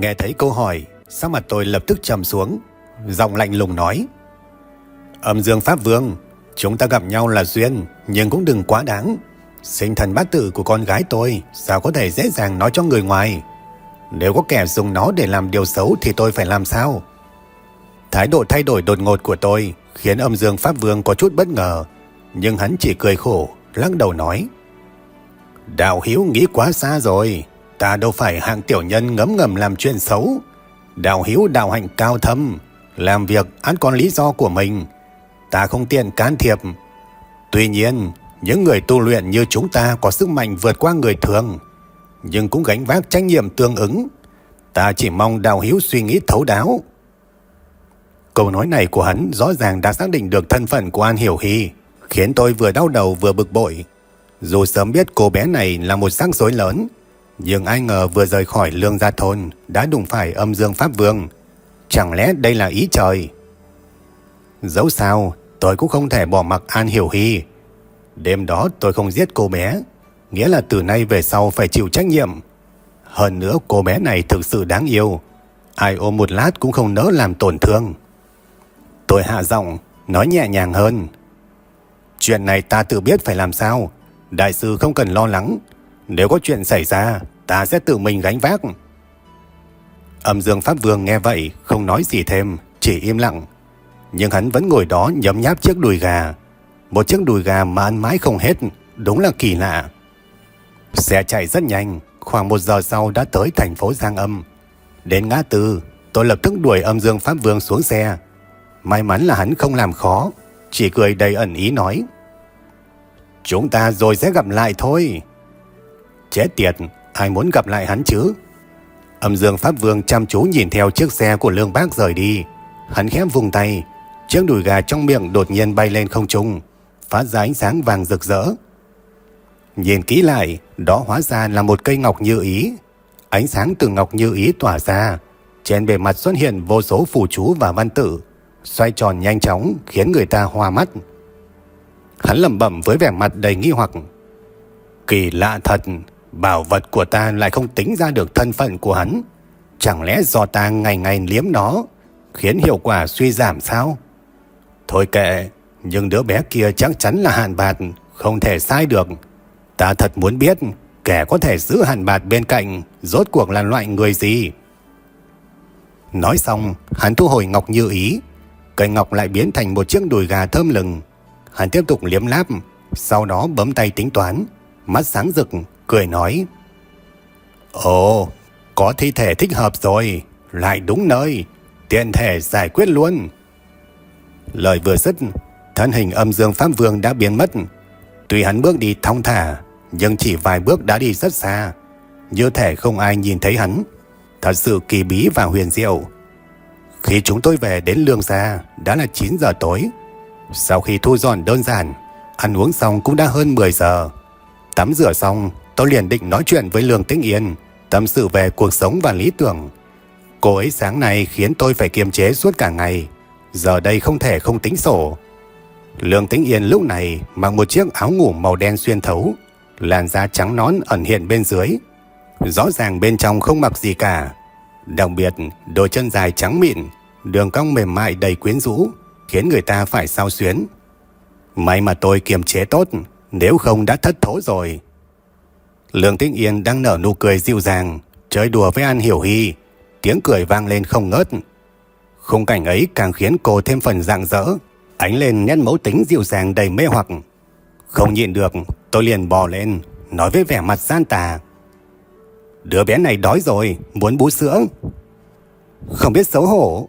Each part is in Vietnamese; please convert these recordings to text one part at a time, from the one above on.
Nghe thấy câu hỏi, sắc mặt tôi lập tức trầm xuống, giọng lạnh lùng nói. Âm dương Pháp Vương, chúng ta gặp nhau là duyên, nhưng cũng đừng quá đáng. Sinh thần bát tự của con gái tôi, sao có thể dễ dàng nói cho người ngoài. Nếu có kẻ dùng nó để làm điều xấu thì tôi phải làm sao? Thái độ thay đổi đột ngột của tôi khiến âm dương Pháp Vương có chút bất ngờ, nhưng hắn chỉ cười khổ, lắc đầu nói. Đạo Hiếu nghĩ quá xa rồi, Ta đâu phải hạng tiểu nhân ngấm ngầm làm chuyện xấu. đào hiếu đào hạnh cao thâm, làm việc ăn con lý do của mình. Ta không tiện can thiệp. Tuy nhiên, những người tu luyện như chúng ta có sức mạnh vượt qua người thường, nhưng cũng gánh vác trách nhiệm tương ứng. Ta chỉ mong đào hiếu suy nghĩ thấu đáo. Câu nói này của hắn rõ ràng đã xác định được thân phận của An Hiểu Hy, khiến tôi vừa đau đầu vừa bực bội. Dù sớm biết cô bé này là một xác rối lớn, nhưng ai ngờ vừa rời khỏi lương gia thôn đã đụng phải âm dương Pháp Vương. Chẳng lẽ đây là ý trời? Dẫu sao, tôi cũng không thể bỏ mặc An Hiểu Hy. Đêm đó tôi không giết cô bé, nghĩa là từ nay về sau phải chịu trách nhiệm. Hơn nữa cô bé này thực sự đáng yêu, ai ôm một lát cũng không nỡ làm tổn thương. Tôi hạ giọng, nói nhẹ nhàng hơn. Chuyện này ta tự biết phải làm sao, đại sư không cần lo lắng, nếu có chuyện xảy ra, ta sẽ tự mình gánh vác. Âm Dương Pháp Vương nghe vậy, không nói gì thêm, chỉ im lặng. Nhưng hắn vẫn ngồi đó nhấm nháp chiếc đùi gà. Một chiếc đùi gà mà ăn mãi không hết, đúng là kỳ lạ. Xe chạy rất nhanh, khoảng một giờ sau đã tới thành phố Giang Âm. Đến ngã tư, tôi lập tức đuổi âm Dương Pháp Vương xuống xe. May mắn là hắn không làm khó, chỉ cười đầy ẩn ý nói. Chúng ta rồi sẽ gặp lại thôi. Chết tiệt, ai muốn gặp lại hắn chứ? Âm dương Pháp Vương chăm chú nhìn theo chiếc xe của Lương Bác rời đi. Hắn khép vùng tay, chiếc đùi gà trong miệng đột nhiên bay lên không trung, phát ra ánh sáng vàng rực rỡ. Nhìn kỹ lại, đó hóa ra là một cây ngọc như ý. Ánh sáng từ ngọc như ý tỏa ra, trên bề mặt xuất hiện vô số phù chú và văn tự, xoay tròn nhanh chóng khiến người ta hoa mắt. Hắn lẩm bẩm với vẻ mặt đầy nghi hoặc. Kỳ lạ thật, Bảo vật của ta lại không tính ra được thân phận của hắn. Chẳng lẽ do ta ngày ngày liếm nó, khiến hiệu quả suy giảm sao? Thôi kệ, nhưng đứa bé kia chắc chắn là hạn bạt, không thể sai được. Ta thật muốn biết, kẻ có thể giữ hạn bạt bên cạnh, rốt cuộc là loại người gì? Nói xong, hắn thu hồi ngọc như ý. Cây ngọc lại biến thành một chiếc đùi gà thơm lừng. Hắn tiếp tục liếm láp, sau đó bấm tay tính toán, mắt sáng rực, cười nói. Ồ, có thi thể thích hợp rồi, lại đúng nơi, tiện thể giải quyết luôn. Lời vừa dứt, thân hình âm dương Pháp Vương đã biến mất. Tuy hắn bước đi thong thả, nhưng chỉ vài bước đã đi rất xa. Như thể không ai nhìn thấy hắn. Thật sự kỳ bí và huyền diệu. Khi chúng tôi về đến lương gia, đã là 9 giờ tối. Sau khi thu dọn đơn giản, ăn uống xong cũng đã hơn 10 giờ. Tắm rửa xong, tôi liền định nói chuyện với Lương Tĩnh Yên, tâm sự về cuộc sống và lý tưởng. Cô ấy sáng nay khiến tôi phải kiềm chế suốt cả ngày, giờ đây không thể không tính sổ. Lương Tĩnh Yên lúc này mặc một chiếc áo ngủ màu đen xuyên thấu, làn da trắng nón ẩn hiện bên dưới. Rõ ràng bên trong không mặc gì cả. Đặc biệt, đôi chân dài trắng mịn, đường cong mềm mại đầy quyến rũ, khiến người ta phải sao xuyến. May mà tôi kiềm chế tốt, nếu không đã thất thố rồi. Lương Tĩnh Yên đang nở nụ cười dịu dàng, chơi đùa với An Hiểu Hy, tiếng cười vang lên không ngớt. Khung cảnh ấy càng khiến cô thêm phần rạng rỡ, ánh lên nét mẫu tính dịu dàng đầy mê hoặc. Không nhịn được, tôi liền bò lên, nói với vẻ mặt gian tà. Đứa bé này đói rồi, muốn bú sữa. Không biết xấu hổ.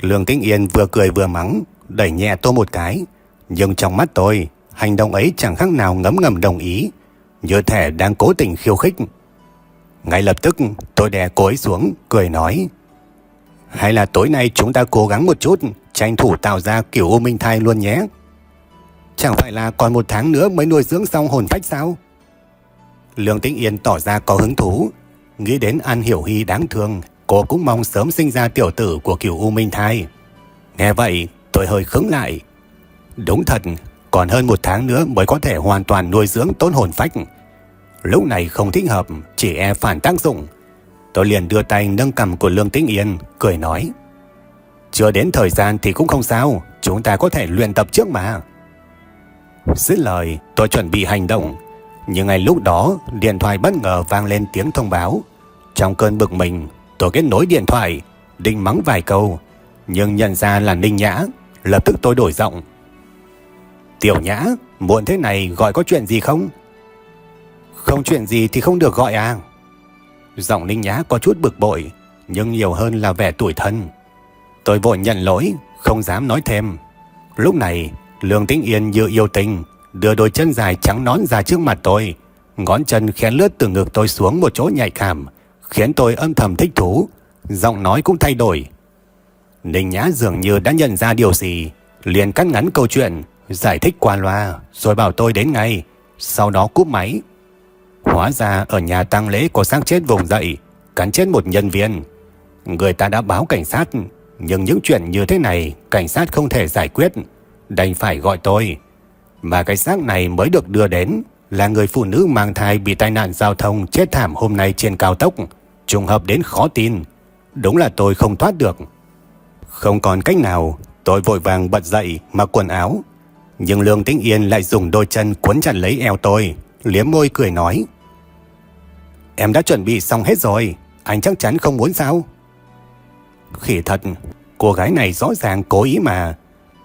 Lương Tĩnh Yên vừa cười vừa mắng, đẩy nhẹ tôi một cái. Nhưng trong mắt tôi, hành động ấy chẳng khác nào ngấm ngầm đồng ý, như thể đang cố tình khiêu khích. Ngay lập tức tôi đè cô ấy xuống, cười nói. Hay là tối nay chúng ta cố gắng một chút, tranh thủ tạo ra kiểu U Minh Thai luôn nhé. Chẳng phải là còn một tháng nữa mới nuôi dưỡng xong hồn phách sao? Lương Tĩnh Yên tỏ ra có hứng thú. Nghĩ đến An Hiểu Hy đáng thương, cô cũng mong sớm sinh ra tiểu tử của kiểu U Minh Thai. Nghe vậy, tôi hơi khứng lại. Đúng thật, còn hơn một tháng nữa mới có thể hoàn toàn nuôi dưỡng tốt hồn phách. Lúc này không thích hợp, chỉ e phản tác dụng. Tôi liền đưa tay nâng cầm của Lương Tĩnh Yên, cười nói. Chưa đến thời gian thì cũng không sao, chúng ta có thể luyện tập trước mà. Dứt lời, tôi chuẩn bị hành động. Nhưng ngay lúc đó, điện thoại bất ngờ vang lên tiếng thông báo. Trong cơn bực mình, tôi kết nối điện thoại, định mắng vài câu. Nhưng nhận ra là Ninh Nhã, lập tức tôi đổi giọng. Tiểu Nhã, muộn thế này gọi có chuyện gì không? Không chuyện gì thì không được gọi à? Giọng Ninh Nhã có chút bực bội, nhưng nhiều hơn là vẻ tuổi thân. Tôi vội nhận lỗi, không dám nói thêm. Lúc này, Lương Tĩnh Yên như yêu tình, đưa đôi chân dài trắng nón ra trước mặt tôi. Ngón chân khẽ lướt từ ngực tôi xuống một chỗ nhạy cảm, khiến tôi âm thầm thích thú. Giọng nói cũng thay đổi. Ninh Nhã dường như đã nhận ra điều gì, liền cắt ngắn câu chuyện, giải thích qua loa, rồi bảo tôi đến ngay. Sau đó cúp máy. Hóa ra ở nhà tang lễ có xác chết vùng dậy, cắn chết một nhân viên. Người ta đã báo cảnh sát, nhưng những chuyện như thế này cảnh sát không thể giải quyết, đành phải gọi tôi. Mà cái xác này mới được đưa đến là người phụ nữ mang thai bị tai nạn giao thông chết thảm hôm nay trên cao tốc, trùng hợp đến khó tin. Đúng là tôi không thoát được. Không còn cách nào, tôi vội vàng bật dậy mặc quần áo. Nhưng Lương Tĩnh Yên lại dùng đôi chân cuốn chặt lấy eo tôi, liếm môi cười nói. Em đã chuẩn bị xong hết rồi, anh chắc chắn không muốn sao? Khỉ thật, cô gái này rõ ràng cố ý mà.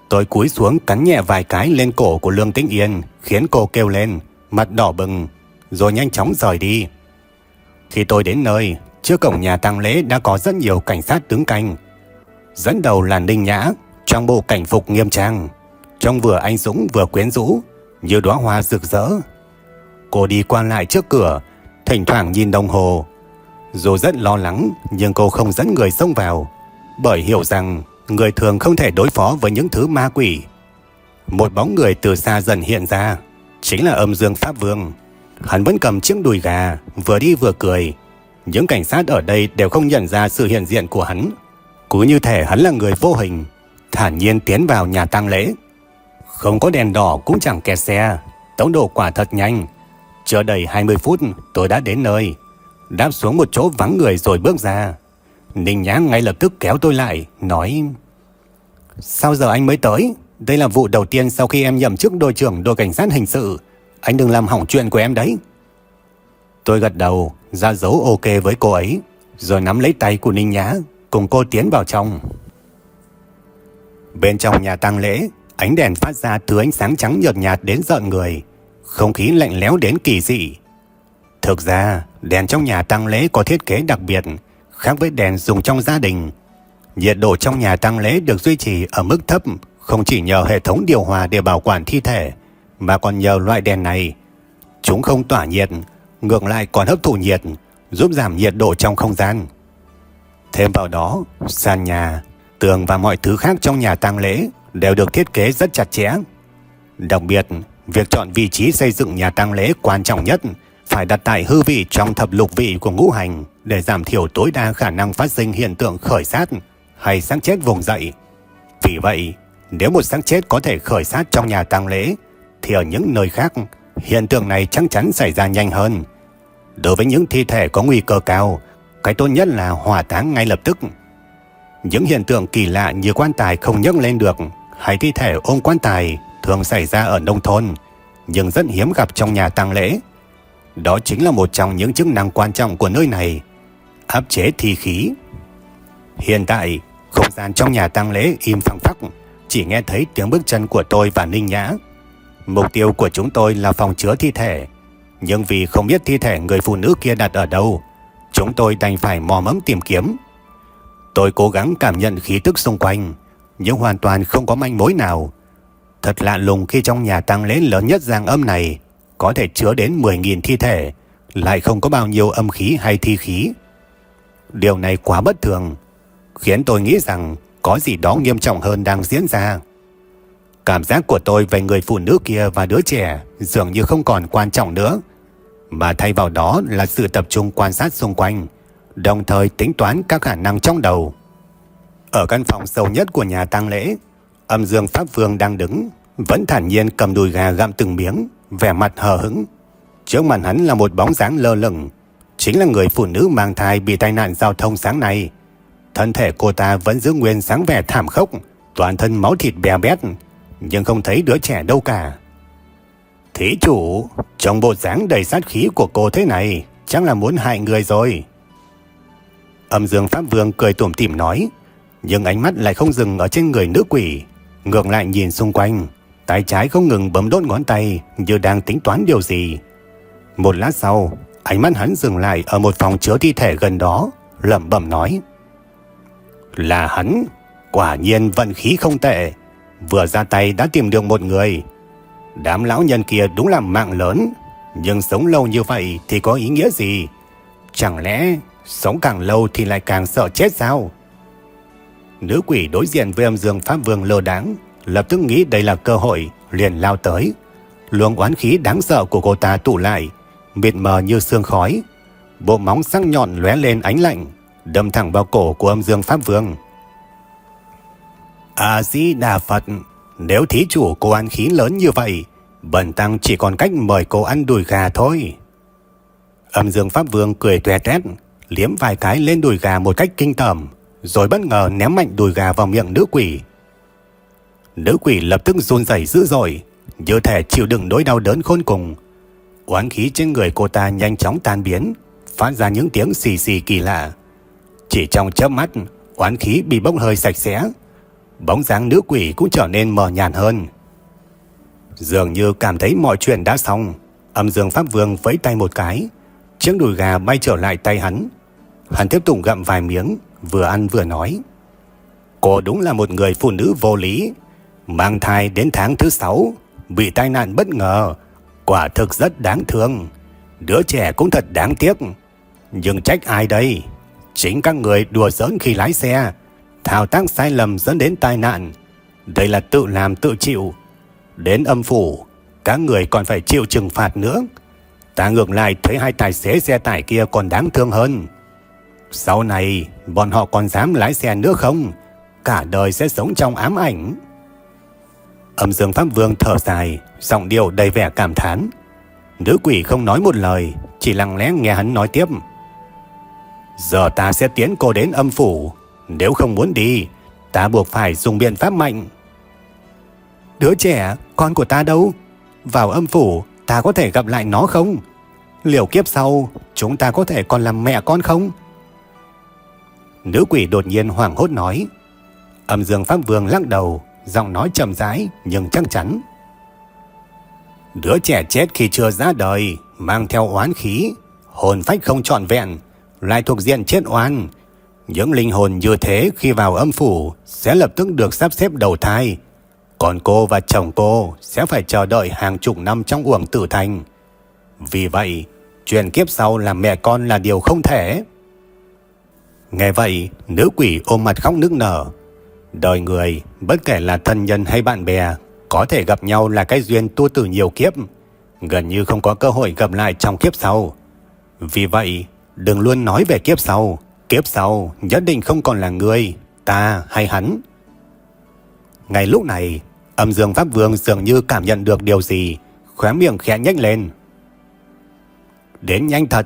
Tôi cúi xuống cắn nhẹ vài cái lên cổ của Lương Tĩnh Yên, khiến cô kêu lên, mặt đỏ bừng, rồi nhanh chóng rời đi. Khi tôi đến nơi, trước cổng nhà tang lễ đã có rất nhiều cảnh sát đứng canh. Dẫn đầu là Ninh Nhã, trong bộ cảnh phục nghiêm trang, trông vừa anh dũng vừa quyến rũ, như đóa hoa rực rỡ. Cô đi qua lại trước cửa, thỉnh thoảng nhìn đồng hồ. Dù rất lo lắng, nhưng cô không dẫn người xông vào, bởi hiểu rằng người thường không thể đối phó với những thứ ma quỷ. Một bóng người từ xa dần hiện ra, chính là âm dương Pháp Vương. Hắn vẫn cầm chiếc đùi gà, vừa đi vừa cười. Những cảnh sát ở đây đều không nhận ra sự hiện diện của hắn. Cứ như thể hắn là người vô hình, thản nhiên tiến vào nhà tang lễ. Không có đèn đỏ cũng chẳng kẹt xe, tốc độ quả thật nhanh. Chờ đầy 20 phút tôi đã đến nơi, đáp xuống một chỗ vắng người rồi bước ra. Ninh Nhã ngay lập tức kéo tôi lại, nói Sao giờ anh mới tới? Đây là vụ đầu tiên sau khi em nhậm chức đội trưởng đội cảnh sát hình sự. Anh đừng làm hỏng chuyện của em đấy. Tôi gật đầu, ra dấu ok với cô ấy, rồi nắm lấy tay của Ninh Nhã, cùng cô tiến vào trong. Bên trong nhà tang lễ, ánh đèn phát ra thứ ánh sáng trắng nhợt nhạt đến giận người, không khí lạnh lẽo đến kỳ dị. Thực ra, đèn trong nhà tang lễ có thiết kế đặc biệt, khác với đèn dùng trong gia đình. Nhiệt độ trong nhà tang lễ được duy trì ở mức thấp, không chỉ nhờ hệ thống điều hòa để bảo quản thi thể, mà còn nhờ loại đèn này. Chúng không tỏa nhiệt, ngược lại còn hấp thụ nhiệt, giúp giảm nhiệt độ trong không gian. Thêm vào đó, sàn nhà, tường và mọi thứ khác trong nhà tang lễ đều được thiết kế rất chặt chẽ. Đặc biệt, việc chọn vị trí xây dựng nhà tang lễ quan trọng nhất phải đặt tại hư vị trong thập lục vị của ngũ hành để giảm thiểu tối đa khả năng phát sinh hiện tượng khởi sát hay xác chết vùng dậy. Vì vậy, nếu một xác chết có thể khởi sát trong nhà tang lễ, thì ở những nơi khác, hiện tượng này chắc chắn xảy ra nhanh hơn. Đối với những thi thể có nguy cơ cao, cái tốt nhất là hỏa táng ngay lập tức. Những hiện tượng kỳ lạ như quan tài không nhấc lên được hay thi thể ôm quan tài thường xảy ra ở nông thôn, nhưng rất hiếm gặp trong nhà tang lễ. Đó chính là một trong những chức năng quan trọng của nơi này, áp chế thi khí. Hiện tại, không gian trong nhà tang lễ im phăng phắc, chỉ nghe thấy tiếng bước chân của tôi và Ninh Nhã. Mục tiêu của chúng tôi là phòng chứa thi thể, nhưng vì không biết thi thể người phụ nữ kia đặt ở đâu, chúng tôi đành phải mò mẫm tìm kiếm. Tôi cố gắng cảm nhận khí tức xung quanh, nhưng hoàn toàn không có manh mối nào. Thật lạ lùng khi trong nhà tang lễ lớn nhất giang âm này có thể chứa đến 10.000 thi thể, lại không có bao nhiêu âm khí hay thi khí. Điều này quá bất thường, khiến tôi nghĩ rằng có gì đó nghiêm trọng hơn đang diễn ra. Cảm giác của tôi về người phụ nữ kia và đứa trẻ dường như không còn quan trọng nữa, mà thay vào đó là sự tập trung quan sát xung quanh, đồng thời tính toán các khả năng trong đầu. Ở căn phòng sâu nhất của nhà tang lễ, âm dương Pháp Vương đang đứng, vẫn thản nhiên cầm đùi gà gặm từng miếng, vẻ mặt hờ hững. Trước mặt hắn là một bóng dáng lơ lửng, chính là người phụ nữ mang thai bị tai nạn giao thông sáng nay. Thân thể cô ta vẫn giữ nguyên sáng vẻ thảm khốc, toàn thân máu thịt bè bét, nhưng không thấy đứa trẻ đâu cả. Thí chủ, trong bộ dáng đầy sát khí của cô thế này, chắc là muốn hại người rồi. Âm dương Pháp Vương cười tủm tỉm nói, nhưng ánh mắt lại không dừng ở trên người nữ quỷ, ngược lại nhìn xung quanh, tay trái không ngừng bấm đốt ngón tay như đang tính toán điều gì. Một lát sau, ánh mắt hắn dừng lại ở một phòng chứa thi thể gần đó, lẩm bẩm nói: "Là hắn, quả nhiên vận khí không tệ, vừa ra tay đã tìm được một người." Đám lão nhân kia đúng là mạng lớn, nhưng sống lâu như vậy thì có ý nghĩa gì? Chẳng lẽ sống càng lâu thì lại càng sợ chết sao? Nữ quỷ đối diện với âm dương Pháp Vương lơ đáng, lập tức nghĩ đây là cơ hội, liền lao tới. Luồng oán khí đáng sợ của cô ta tụ lại, mịt mờ như sương khói. Bộ móng sắc nhọn lóe lên ánh lạnh, đâm thẳng vào cổ của âm dương Pháp Vương. A-di-đà Phật nếu thí chủ cô ăn khí lớn như vậy, bần tăng chỉ còn cách mời cô ăn đùi gà thôi. Âm dương Pháp Vương cười tuè tét, liếm vài cái lên đùi gà một cách kinh tởm, rồi bất ngờ ném mạnh đùi gà vào miệng nữ quỷ. Nữ quỷ lập tức run rẩy dữ dội, như thể chịu đựng nỗi đau đớn khôn cùng. Oán khí trên người cô ta nhanh chóng tan biến, phát ra những tiếng xì xì kỳ lạ. Chỉ trong chớp mắt, oán khí bị bốc hơi sạch sẽ, bóng dáng nữ quỷ cũng trở nên mờ nhạt hơn. Dường như cảm thấy mọi chuyện đã xong, âm dương Pháp Vương vẫy tay một cái, chiếc đùi gà bay trở lại tay hắn. Hắn tiếp tục gặm vài miếng, vừa ăn vừa nói. Cô đúng là một người phụ nữ vô lý, mang thai đến tháng thứ sáu, bị tai nạn bất ngờ, quả thực rất đáng thương. Đứa trẻ cũng thật đáng tiếc, nhưng trách ai đây? Chính các người đùa giỡn khi lái xe, thao tác sai lầm dẫn đến tai nạn. Đây là tự làm tự chịu. Đến âm phủ, các người còn phải chịu trừng phạt nữa. Ta ngược lại thấy hai tài xế xe tải kia còn đáng thương hơn. Sau này, bọn họ còn dám lái xe nữa không? Cả đời sẽ sống trong ám ảnh. Âm dương Pháp Vương thở dài, giọng điệu đầy vẻ cảm thán. Nữ quỷ không nói một lời, chỉ lặng lẽ nghe hắn nói tiếp. Giờ ta sẽ tiến cô đến âm phủ, nếu không muốn đi, ta buộc phải dùng biện pháp mạnh. Đứa trẻ, con của ta đâu? Vào âm phủ, ta có thể gặp lại nó không? Liệu kiếp sau, chúng ta có thể còn làm mẹ con không? Nữ quỷ đột nhiên hoảng hốt nói. Âm dương Pháp Vương lắc đầu, giọng nói chậm rãi nhưng chắc chắn. Đứa trẻ chết khi chưa ra đời, mang theo oán khí, hồn phách không trọn vẹn, lại thuộc diện chết oan, những linh hồn như thế khi vào âm phủ sẽ lập tức được sắp xếp đầu thai. Còn cô và chồng cô sẽ phải chờ đợi hàng chục năm trong uổng tử thành. Vì vậy, chuyện kiếp sau làm mẹ con là điều không thể. Nghe vậy, nữ quỷ ôm mặt khóc nức nở. Đời người, bất kể là thân nhân hay bạn bè, có thể gặp nhau là cái duyên tu từ nhiều kiếp. Gần như không có cơ hội gặp lại trong kiếp sau. Vì vậy, đừng luôn nói về kiếp sau, Kiếp sau nhất định không còn là người, ta hay hắn. Ngay lúc này, âm dương Pháp Vương dường như cảm nhận được điều gì, khóe miệng khẽ nhếch lên. Đến nhanh thật.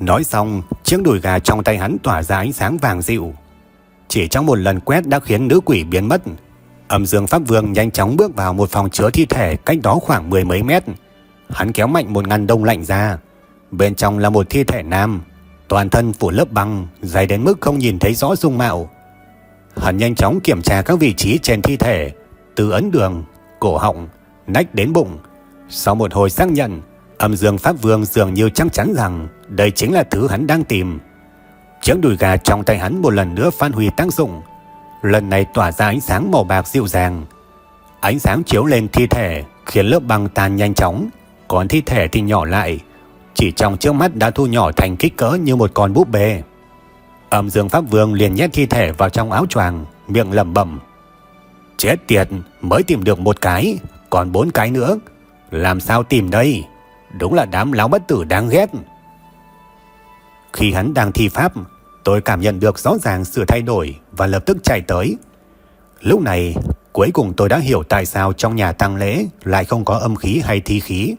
Nói xong, chiếc đùi gà trong tay hắn tỏa ra ánh sáng vàng dịu. Chỉ trong một lần quét đã khiến nữ quỷ biến mất. Âm dương Pháp Vương nhanh chóng bước vào một phòng chứa thi thể cách đó khoảng mười mấy mét. Hắn kéo mạnh một ngăn đông lạnh ra. Bên trong là một thi thể nam, toàn thân phủ lớp băng, dày đến mức không nhìn thấy rõ dung mạo. Hắn nhanh chóng kiểm tra các vị trí trên thi thể, từ ấn đường, cổ họng, nách đến bụng. Sau một hồi xác nhận, âm dương Pháp Vương dường như chắc chắn rằng đây chính là thứ hắn đang tìm. Chiếc đùi gà trong tay hắn một lần nữa phát huy tác dụng. Lần này tỏa ra ánh sáng màu bạc dịu dàng. Ánh sáng chiếu lên thi thể khiến lớp băng tan nhanh chóng, còn thi thể thì nhỏ lại. Chỉ trong trước mắt đã thu nhỏ thành kích cỡ như một con búp bê. Âm Dương Pháp Vương liền nhét thi thể vào trong áo choàng, miệng lẩm bẩm. Chết tiệt, mới tìm được một cái, còn bốn cái nữa. Làm sao tìm đây? Đúng là đám láo bất tử đáng ghét. Khi hắn đang thi pháp, tôi cảm nhận được rõ ràng sự thay đổi và lập tức chạy tới. Lúc này, cuối cùng tôi đã hiểu tại sao trong nhà tang lễ lại không có âm khí hay thi khí.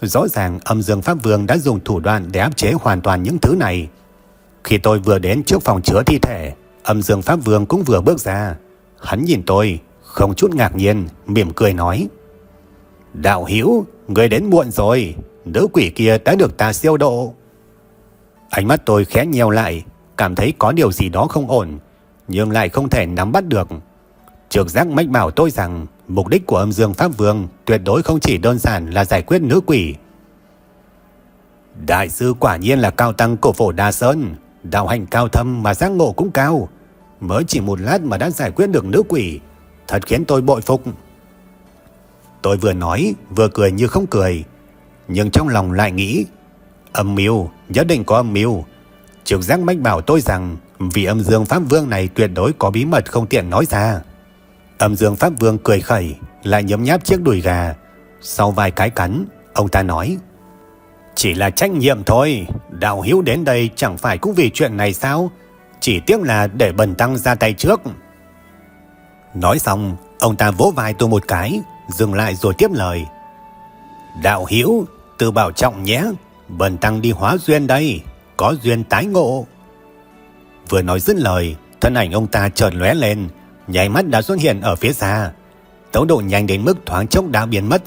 Rõ ràng âm dương Pháp Vương đã dùng thủ đoạn để áp chế hoàn toàn những thứ này. Khi tôi vừa đến trước phòng chứa thi thể, âm dương Pháp Vương cũng vừa bước ra. Hắn nhìn tôi, không chút ngạc nhiên, mỉm cười nói. Đạo Hiếu, người đến muộn rồi, nữ quỷ kia đã được ta siêu độ. Ánh mắt tôi khẽ nheo lại, cảm thấy có điều gì đó không ổn, nhưng lại không thể nắm bắt được. Trực giác mách bảo tôi rằng mục đích của âm dương Pháp Vương tuyệt đối không chỉ đơn giản là giải quyết nữ quỷ. Đại sư quả nhiên là cao tăng cổ phổ Đa Sơn, đạo hành cao thâm mà giác ngộ cũng cao. Mới chỉ một lát mà đã giải quyết được nữ quỷ, thật khiến tôi bội phục. Tôi vừa nói, vừa cười như không cười, nhưng trong lòng lại nghĩ, âm mưu, nhất định có âm mưu. Trực giác mách bảo tôi rằng vì âm dương Pháp Vương này tuyệt đối có bí mật không tiện nói ra. Âm dương Pháp Vương cười khẩy, lại nhấm nháp chiếc đùi gà. Sau vài cái cắn, ông ta nói, Chỉ là trách nhiệm thôi, đạo hữu đến đây chẳng phải cũng vì chuyện này sao? Chỉ tiếc là để bần tăng ra tay trước. Nói xong, ông ta vỗ vai tôi một cái, dừng lại rồi tiếp lời. Đạo hiếu, tự bảo trọng nhé, bần tăng đi hóa duyên đây, có duyên tái ngộ. Vừa nói dứt lời, thân ảnh ông ta chợt lóe lên, nháy mắt đã xuất hiện ở phía xa. Tốc độ nhanh đến mức thoáng chốc đã biến mất.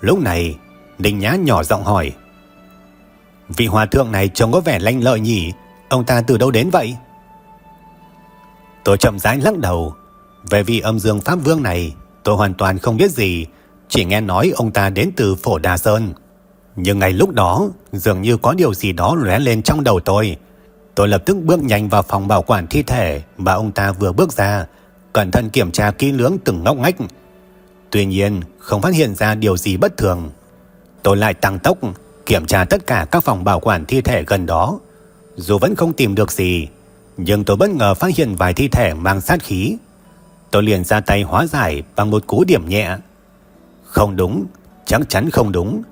Lúc này, Đinh Nhã nhỏ giọng hỏi. Vị hòa thượng này trông có vẻ lanh lợi nhỉ, ông ta từ đâu đến vậy? Tôi chậm rãi lắc đầu. Về vị âm dương Pháp Vương này, tôi hoàn toàn không biết gì, chỉ nghe nói ông ta đến từ Phổ Đà Sơn. Nhưng ngay lúc đó, dường như có điều gì đó lóe lên trong đầu tôi. Tôi lập tức bước nhanh vào phòng bảo quản thi thể mà ông ta vừa bước ra, cẩn thận kiểm tra kỹ lưỡng từng ngóc ngách. Tuy nhiên, không phát hiện ra điều gì bất thường. Tôi lại tăng tốc, kiểm tra tất cả các phòng bảo quản thi thể gần đó. Dù vẫn không tìm được gì, nhưng tôi bất ngờ phát hiện vài thi thể mang sát khí. Tôi liền ra tay hóa giải bằng một cú điểm nhẹ. Không đúng, chắc chắn không đúng.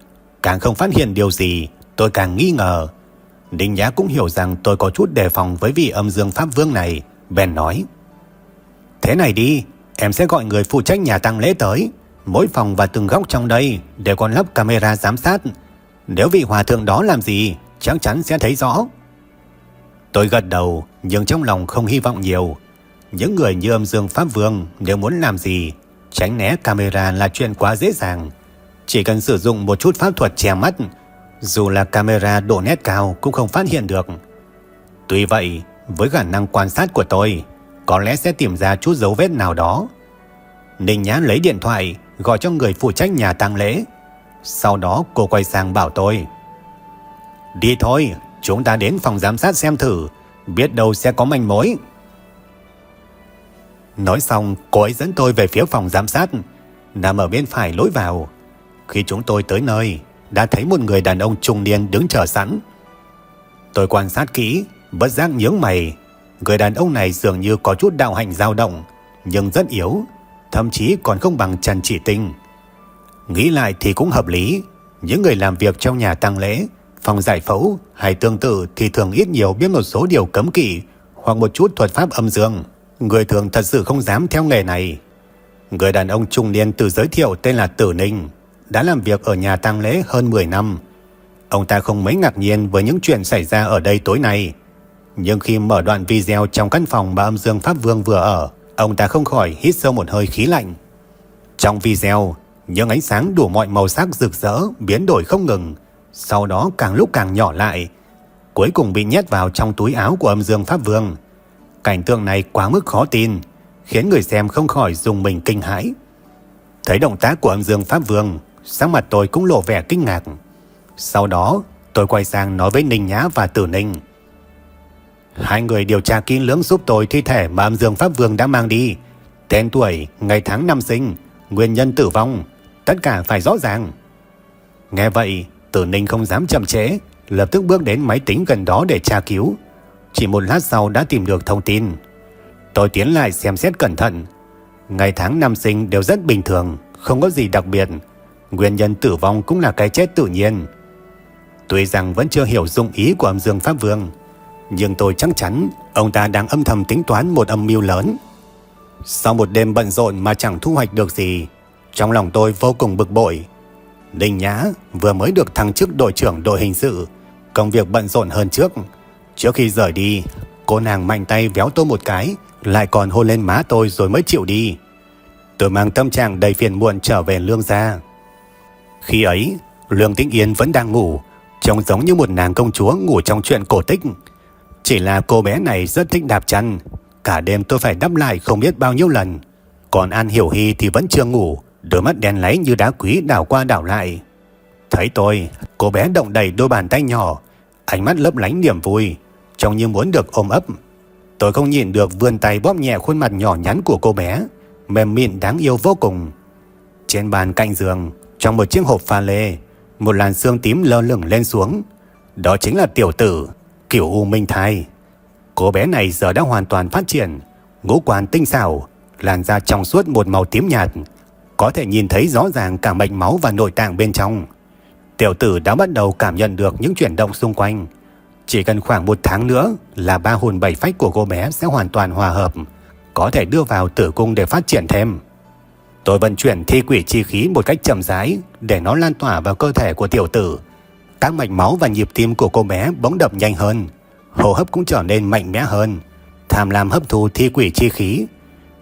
Càng không phát hiện điều gì, tôi càng nghi ngờ. Đinh Nhã cũng hiểu rằng tôi có chút đề phòng với vị âm dương Pháp Vương này, bèn nói. Thế này đi, em sẽ gọi người phụ trách nhà tăng lễ tới. Mỗi phòng và từng góc trong đây đều còn lắp camera giám sát. Nếu vị hòa thượng đó làm gì, chắc chắn sẽ thấy rõ. Tôi gật đầu, nhưng trong lòng không hy vọng nhiều. Những người như âm dương Pháp Vương nếu muốn làm gì, tránh né camera là chuyện quá dễ dàng. Chỉ cần sử dụng một chút pháp thuật che mắt, dù là camera độ nét cao cũng không phát hiện được. Tuy vậy, với khả năng quan sát của tôi, có lẽ sẽ tìm ra chút dấu vết nào đó. Ninh Nhã lấy điện thoại, gọi cho người phụ trách nhà tang lễ. Sau đó cô quay sang bảo tôi. Đi thôi, chúng ta đến phòng giám sát xem thử, biết đâu sẽ có manh mối. Nói xong, cô ấy dẫn tôi về phía phòng giám sát, nằm ở bên phải lối vào. Khi chúng tôi tới nơi, đã thấy một người đàn ông trung niên đứng chờ sẵn. Tôi quan sát kỹ, bất giác nhướng mày. Người đàn ông này dường như có chút đạo hạnh dao động, nhưng rất yếu, thậm chí còn không bằng Trần Chỉ Tinh. Nghĩ lại thì cũng hợp lý, những người làm việc trong nhà tang lễ, phòng giải phẫu hay tương tự thì thường ít nhiều biết một số điều cấm kỵ hoặc một chút thuật pháp âm dương. Người thường thật sự không dám theo nghề này. Người đàn ông trung niên tự giới thiệu tên là Tử Ninh, đã làm việc ở nhà tang lễ hơn 10 năm. Ông ta không mấy ngạc nhiên với những chuyện xảy ra ở đây tối nay. Nhưng khi mở đoạn video trong căn phòng mà âm dương Pháp Vương vừa ở, ông ta không khỏi hít sâu một hơi khí lạnh. Trong video, những ánh sáng đủ mọi màu sắc rực rỡ biến đổi không ngừng, sau đó càng lúc càng nhỏ lại, cuối cùng bị nhét vào trong túi áo của âm dương Pháp Vương. Cảnh tượng này quá mức khó tin, khiến người xem không khỏi dùng mình kinh hãi. Thấy động tác của âm dương Pháp Vương, sáng mặt tôi cũng lộ vẻ kinh ngạc. Sau đó, tôi quay sang nói với Ninh Nhã và Tử Ninh. Hai người điều tra kỹ lưỡng giúp tôi thi thể mà âm dương Pháp Vương đã mang đi. Tên tuổi, ngày tháng năm sinh, nguyên nhân tử vong, tất cả phải rõ ràng. Nghe vậy, Tử Ninh không dám chậm trễ, lập tức bước đến máy tính gần đó để tra cứu. Chỉ một lát sau đã tìm được thông tin. Tôi tiến lại xem xét cẩn thận. Ngày tháng năm sinh đều rất bình thường, không có gì đặc biệt. Nguyên nhân tử vong cũng là cái chết tự nhiên. Tuy rằng vẫn chưa hiểu dụng ý của âm dương Pháp Vương, nhưng tôi chắc chắn ông ta đang âm thầm tính toán một âm mưu lớn. Sau một đêm bận rộn mà chẳng thu hoạch được gì, trong lòng tôi vô cùng bực bội. Đinh Nhã vừa mới được thăng chức đội trưởng đội hình sự, công việc bận rộn hơn trước. Trước khi rời đi, cô nàng mạnh tay véo tôi một cái, lại còn hôn lên má tôi rồi mới chịu đi. Tôi mang tâm trạng đầy phiền muộn trở về lương gia. Khi ấy, Lương Tĩnh Yên vẫn đang ngủ, trông giống như một nàng công chúa ngủ trong chuyện cổ tích. Chỉ là cô bé này rất thích đạp chăn, cả đêm tôi phải đắp lại không biết bao nhiêu lần. Còn An Hiểu Hy thì vẫn chưa ngủ, đôi mắt đen láy như đá quý đảo qua đảo lại. Thấy tôi, cô bé động đầy đôi bàn tay nhỏ, ánh mắt lấp lánh niềm vui, trông như muốn được ôm ấp. Tôi không nhìn được vươn tay bóp nhẹ khuôn mặt nhỏ nhắn của cô bé, mềm mịn đáng yêu vô cùng. Trên bàn cạnh giường, trong một chiếc hộp pha lê, một làn xương tím lơ lửng lên xuống. Đó chính là tiểu tử, kiểu U Minh Thai. Cô bé này giờ đã hoàn toàn phát triển, ngũ quan tinh xảo, làn da trong suốt một màu tím nhạt, có thể nhìn thấy rõ ràng cả mạch máu và nội tạng bên trong. Tiểu tử đã bắt đầu cảm nhận được những chuyển động xung quanh. Chỉ cần khoảng một tháng nữa là ba hồn bảy phách của cô bé sẽ hoàn toàn hòa hợp, có thể đưa vào tử cung để phát triển thêm. Tôi vận chuyển thi quỷ chi khí một cách chậm rãi để nó lan tỏa vào cơ thể của tiểu tử. Các mạch máu và nhịp tim của cô bé bỗng đập nhanh hơn, hô hấp cũng trở nên mạnh mẽ hơn, tham lam hấp thu thi quỷ chi khí.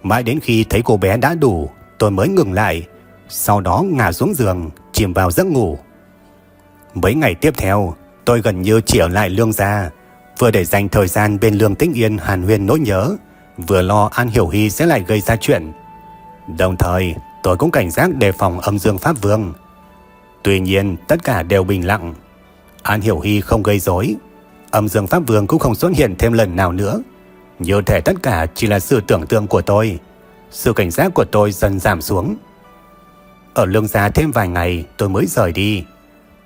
Mãi đến khi thấy cô bé đã đủ, tôi mới ngừng lại, sau đó ngả xuống giường, chìm vào giấc ngủ. Mấy ngày tiếp theo, tôi gần như chỉ ở lại lương gia, vừa để dành thời gian bên lương tĩnh yên hàn huyên nỗi nhớ, vừa lo An Hiểu Hy sẽ lại gây ra chuyện. Đồng thời, tôi cũng cảnh giác đề phòng âm dương Pháp Vương. Tuy nhiên, tất cả đều bình lặng. An Hiểu Hy không gây rối, âm dương Pháp Vương cũng không xuất hiện thêm lần nào nữa. Như thể tất cả chỉ là sự tưởng tượng của tôi. Sự cảnh giác của tôi dần giảm xuống. Ở lương gia thêm vài ngày tôi mới rời đi.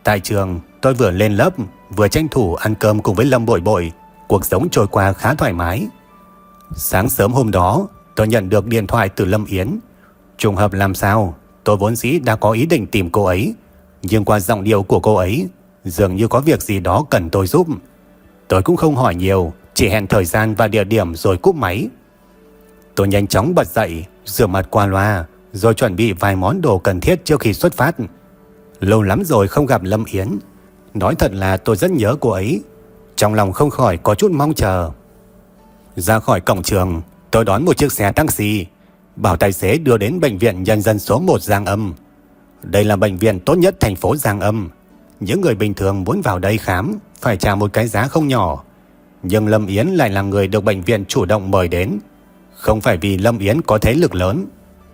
Tại trường, tôi vừa lên lớp, vừa tranh thủ ăn cơm cùng với Lâm Bội Bội. Cuộc sống trôi qua khá thoải mái. Sáng sớm hôm đó, tôi nhận được điện thoại từ Lâm Yến. Trùng hợp làm sao, tôi vốn dĩ đã có ý định tìm cô ấy. Nhưng qua giọng điệu của cô ấy, dường như có việc gì đó cần tôi giúp. Tôi cũng không hỏi nhiều, chỉ hẹn thời gian và địa điểm rồi cúp máy. Tôi nhanh chóng bật dậy, rửa mặt qua loa, rồi chuẩn bị vài món đồ cần thiết trước khi xuất phát. Lâu lắm rồi không gặp Lâm Yến. Nói thật là tôi rất nhớ cô ấy. Trong lòng không khỏi có chút mong chờ. Ra khỏi cổng trường, tôi đón một chiếc xe taxi, bảo tài xế đưa đến bệnh viện nhân dân số 1 Giang Âm. Đây là bệnh viện tốt nhất thành phố Giang Âm. Những người bình thường muốn vào đây khám phải trả một cái giá không nhỏ. Nhưng Lâm Yến lại là người được bệnh viện chủ động mời đến. Không phải vì Lâm Yến có thế lực lớn,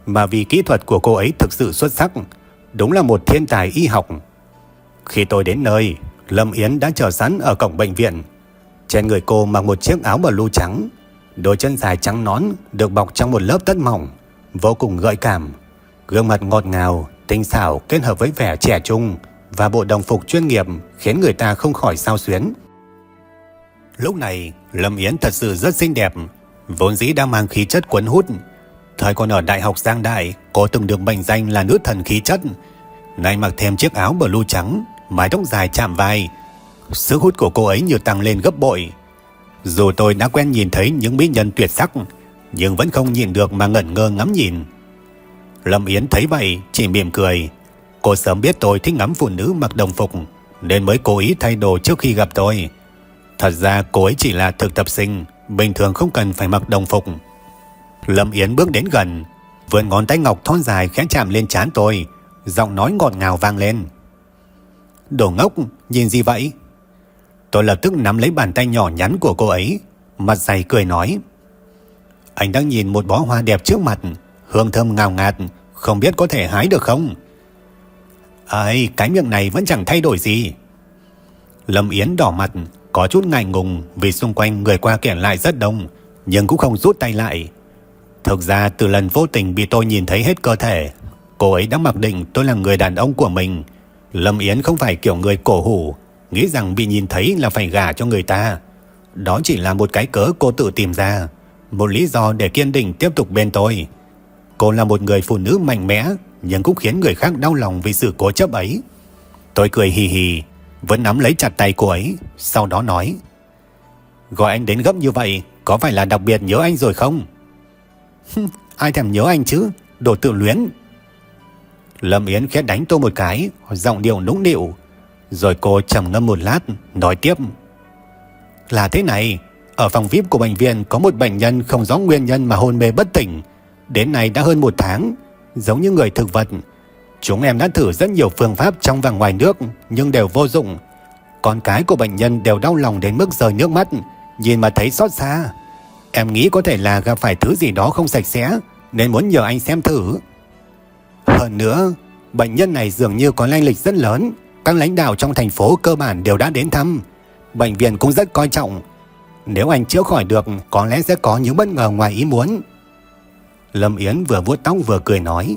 mà vì kỹ thuật của cô ấy thực sự xuất sắc. Đúng là một thiên tài y học. Khi tôi đến nơi, Lâm Yến đã chờ sẵn ở cổng bệnh viện. Trên người cô mặc một chiếc áo blue trắng, đôi chân dài trắng nón được bọc trong một lớp tất mỏng, vô cùng gợi cảm. Gương mặt ngọt ngào, tinh xảo kết hợp với vẻ trẻ trung và bộ đồng phục chuyên nghiệp khiến người ta không khỏi sao xuyến. Lúc này, Lâm Yến thật sự rất xinh đẹp, vốn dĩ đang mang khí chất cuốn hút. Thời còn ở Đại học Giang Đại, cô từng được mệnh danh là nữ thần khí chất. Nay mặc thêm chiếc áo blue trắng, mái tóc dài chạm vai, sức hút của cô ấy như tăng lên gấp bội. Dù tôi đã quen nhìn thấy những mỹ nhân tuyệt sắc, nhưng vẫn không nhìn được mà ngẩn ngơ ngắm nhìn. Lâm Yến thấy vậy, chỉ mỉm cười. Cô sớm biết tôi thích ngắm phụ nữ mặc đồng phục, nên mới cố ý thay đồ trước khi gặp tôi. Thật ra cô ấy chỉ là thực tập sinh, bình thường không cần phải mặc đồng phục. Lâm Yến bước đến gần, vươn ngón tay ngọc thon dài khẽ chạm lên trán tôi, giọng nói ngọt ngào vang lên. Đồ ngốc, nhìn gì vậy? Tôi lập tức nắm lấy bàn tay nhỏ nhắn của cô ấy, mặt dày cười nói. Anh đang nhìn một bó hoa đẹp trước mặt, hương thơm ngào ngạt, không biết có thể hái được không? Ây, cái miệng này vẫn chẳng thay đổi gì. Lâm Yến đỏ mặt, có chút ngại ngùng vì xung quanh người qua kẻ lại rất đông, nhưng cũng không rút tay lại. Thực ra từ lần vô tình bị tôi nhìn thấy hết cơ thể, cô ấy đã mặc định tôi là người đàn ông của mình. Lâm Yến không phải kiểu người cổ hủ, nghĩ rằng bị nhìn thấy là phải gả cho người ta. Đó chỉ là một cái cớ cô tự tìm ra, một lý do để kiên định tiếp tục bên tôi. Cô là một người phụ nữ mạnh mẽ, nhưng cũng khiến người khác đau lòng vì sự cố chấp ấy. Tôi cười hì hì, vẫn nắm lấy chặt tay cô ấy, sau đó nói. Gọi anh đến gấp như vậy, có phải là đặc biệt nhớ anh rồi không? Ai thèm nhớ anh chứ, đồ tự luyến. Lâm Yến khẽ đánh tôi một cái, giọng điệu nũng nịu. Rồi cô trầm ngâm một lát, nói tiếp. Là thế này, ở phòng VIP của bệnh viện có một bệnh nhân không rõ nguyên nhân mà hôn mê bất tỉnh. Đến nay đã hơn một tháng, giống như người thực vật. Chúng em đã thử rất nhiều phương pháp trong và ngoài nước nhưng đều vô dụng. Con cái của bệnh nhân đều đau lòng đến mức rơi nước mắt, nhìn mà thấy xót xa. Em nghĩ có thể là gặp phải thứ gì đó không sạch sẽ nên muốn nhờ anh xem thử. Hơn nữa, bệnh nhân này dường như có lai lịch rất lớn. Các lãnh đạo trong thành phố cơ bản đều đã đến thăm. Bệnh viện cũng rất coi trọng. Nếu anh chữa khỏi được, có lẽ sẽ có những bất ngờ ngoài ý muốn. Lâm Yến vừa vuốt tóc vừa cười nói.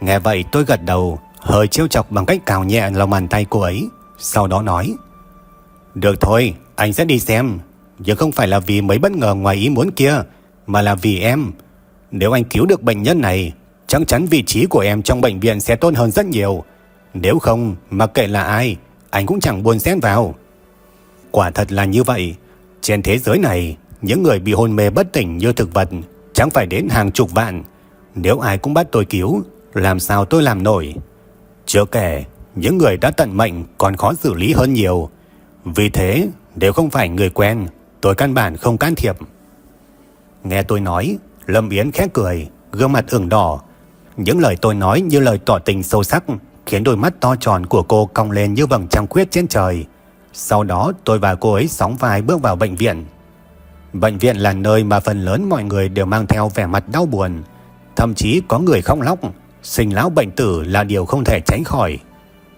Nghe vậy tôi gật đầu, hơi trêu chọc bằng cách cào nhẹ lòng bàn tay cô ấy. Sau đó nói. Được thôi, anh sẽ đi xem. Nhưng không phải là vì mấy bất ngờ ngoài ý muốn kia, mà là vì em. Nếu anh cứu được bệnh nhân này, chắc chắn vị trí của em trong bệnh viện sẽ tốt hơn rất nhiều. Nếu không, mặc kệ là ai, anh cũng chẳng buồn xen vào. Quả thật là như vậy. Trên thế giới này, những người bị hôn mê bất tỉnh như thực vật chẳng phải đến hàng chục vạn. Nếu ai cũng bắt tôi cứu, làm sao tôi làm nổi? Chưa kể, những người đã tận mệnh còn khó xử lý hơn nhiều. Vì thế, nếu không phải người quen, tôi căn bản không can thiệp. Nghe tôi nói, Lâm Yến khẽ cười, gương mặt ửng đỏ. Những lời tôi nói như lời tỏ tình sâu sắc, khiến đôi mắt to tròn của cô cong lên như vầng trăng khuyết trên trời. Sau đó tôi và cô ấy sóng vai bước vào bệnh viện. Bệnh viện là nơi mà phần lớn mọi người đều mang theo vẻ mặt đau buồn. Thậm chí có người khóc lóc, sinh lão bệnh tử là điều không thể tránh khỏi.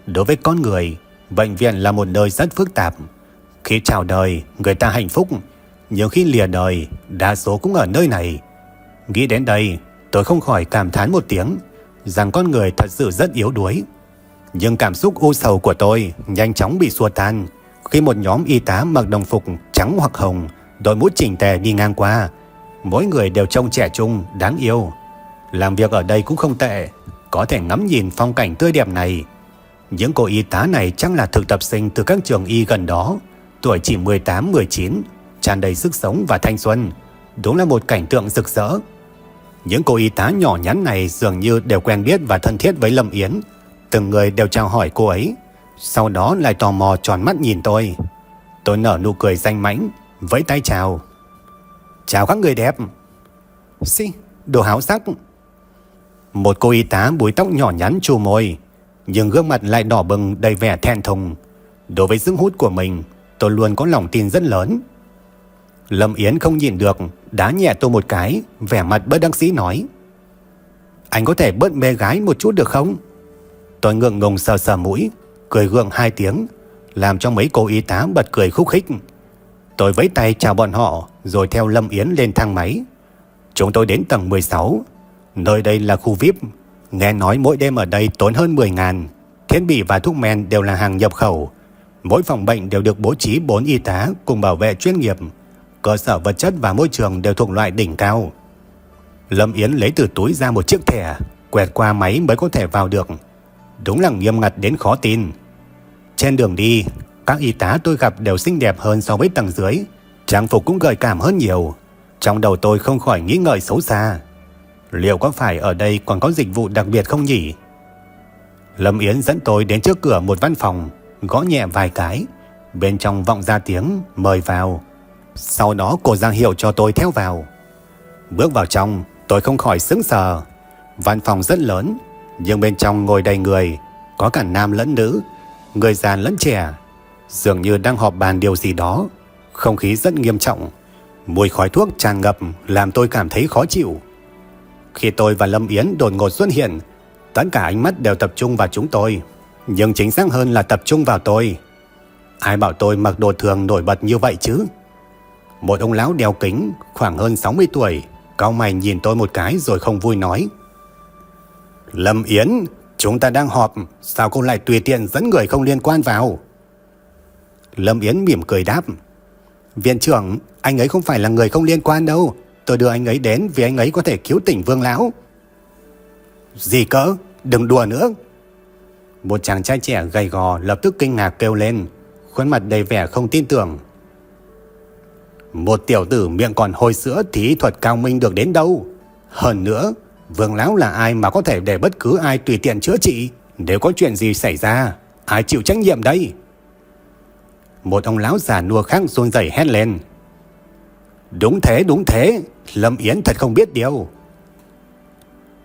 Đối với con người, bệnh viện là một nơi rất phức tạp. Khi chào đời, người ta hạnh phúc, nhưng khi lìa đời, đa số cũng ở nơi này. Nghĩ đến đây, tôi không khỏi cảm thán một tiếng, rằng con người thật sự rất yếu đuối. Nhưng cảm xúc u sầu của tôi nhanh chóng bị xua tan khi một nhóm y tá mặc đồng phục trắng hoặc hồng, đội mũ chỉnh tề đi ngang qua. Mỗi người đều trông trẻ trung, đáng yêu. Làm việc ở đây cũng không tệ, có thể ngắm nhìn phong cảnh tươi đẹp này. Những cô y tá này chắc là thực tập sinh từ các trường y gần đó, tuổi chỉ 18-19, tràn đầy sức sống và thanh xuân. Đúng là một cảnh tượng rực rỡ. Những cô y tá nhỏ nhắn này dường như đều quen biết và thân thiết với Lâm Yến. Từng người đều chào hỏi cô ấy, sau đó lại tò mò tròn mắt nhìn tôi. Tôi nở nụ cười danh mãnh, vẫy tay chào. Chào các người đẹp. Xí, đồ háo sắc. Một cô y tá búi tóc nhỏ nhắn chu môi, nhưng gương mặt lại đỏ bừng đầy vẻ thẹn thùng. Đối với sức hút của mình, tôi luôn có lòng tin rất lớn. Lâm Yến không nhìn được, đá nhẹ tôi một cái, vẻ mặt bất đắc sĩ nói. Anh có thể bớt mê gái một chút được không? Tôi ngượng ngùng sờ sờ mũi, cười gượng hai tiếng, làm cho mấy cô y tá bật cười khúc khích. Tôi vẫy tay chào bọn họ, rồi theo Lâm Yến lên thang máy. Chúng tôi đến tầng 16, Nơi đây là khu VIP, nghe nói mỗi đêm ở đây tốn hơn 10 ngàn. Thiết bị và thuốc men đều là hàng nhập khẩu. Mỗi phòng bệnh đều được bố trí 4 y tá cùng bảo vệ chuyên nghiệp. Cơ sở vật chất và môi trường đều thuộc loại đỉnh cao. Lâm Yến lấy từ túi ra một chiếc thẻ, quẹt qua máy mới có thể vào được. Đúng là nghiêm ngặt đến khó tin. Trên đường đi, các y tá tôi gặp đều xinh đẹp hơn so với tầng dưới. Trang phục cũng gợi cảm hơn nhiều. Trong đầu tôi không khỏi nghĩ ngợi xấu xa. Liệu có phải ở đây còn có dịch vụ đặc biệt không nhỉ? Lâm Yến dẫn tôi đến trước cửa một văn phòng, gõ nhẹ vài cái. Bên trong vọng ra tiếng mời vào. Sau đó cô giang hiệu cho tôi theo vào. Bước vào trong, tôi không khỏi sững sờ. Văn phòng rất lớn, nhưng bên trong ngồi đầy người, có cả nam lẫn nữ, người già lẫn trẻ. Dường như đang họp bàn điều gì đó. Không khí rất nghiêm trọng. Mùi khói thuốc tràn ngập làm tôi cảm thấy khó chịu. Khi tôi và Lâm Yến đột ngột xuất hiện, tất cả ánh mắt đều tập trung vào chúng tôi, nhưng chính xác hơn là tập trung vào tôi. Ai bảo tôi mặc đồ thường nổi bật như vậy chứ? Một ông lão đeo kính, khoảng hơn 60 tuổi, cao mày nhìn tôi một cái rồi không vui nói. Lâm Yến, chúng ta đang họp, sao cô lại tùy tiện dẫn người không liên quan vào? Lâm Yến mỉm cười đáp. Viện trưởng, anh ấy không phải là người không liên quan đâu. Tôi đưa anh ấy đến vì anh ấy có thể cứu tỉnh Vương Lão. Gì cỡ? Đừng đùa nữa. Một chàng trai trẻ gầy gò lập tức kinh ngạc kêu lên, khuôn mặt đầy vẻ không tin tưởng. Một tiểu tử miệng còn hồi sữa thì thuật cao minh được đến đâu. Hơn nữa, Vương Lão là ai mà có thể để bất cứ ai tùy tiện chữa trị. Nếu có chuyện gì xảy ra, ai chịu trách nhiệm đây? Một ông lão già nua khác run rẩy hét lên. Đúng thế, đúng thế, Lâm Yến thật không biết điều.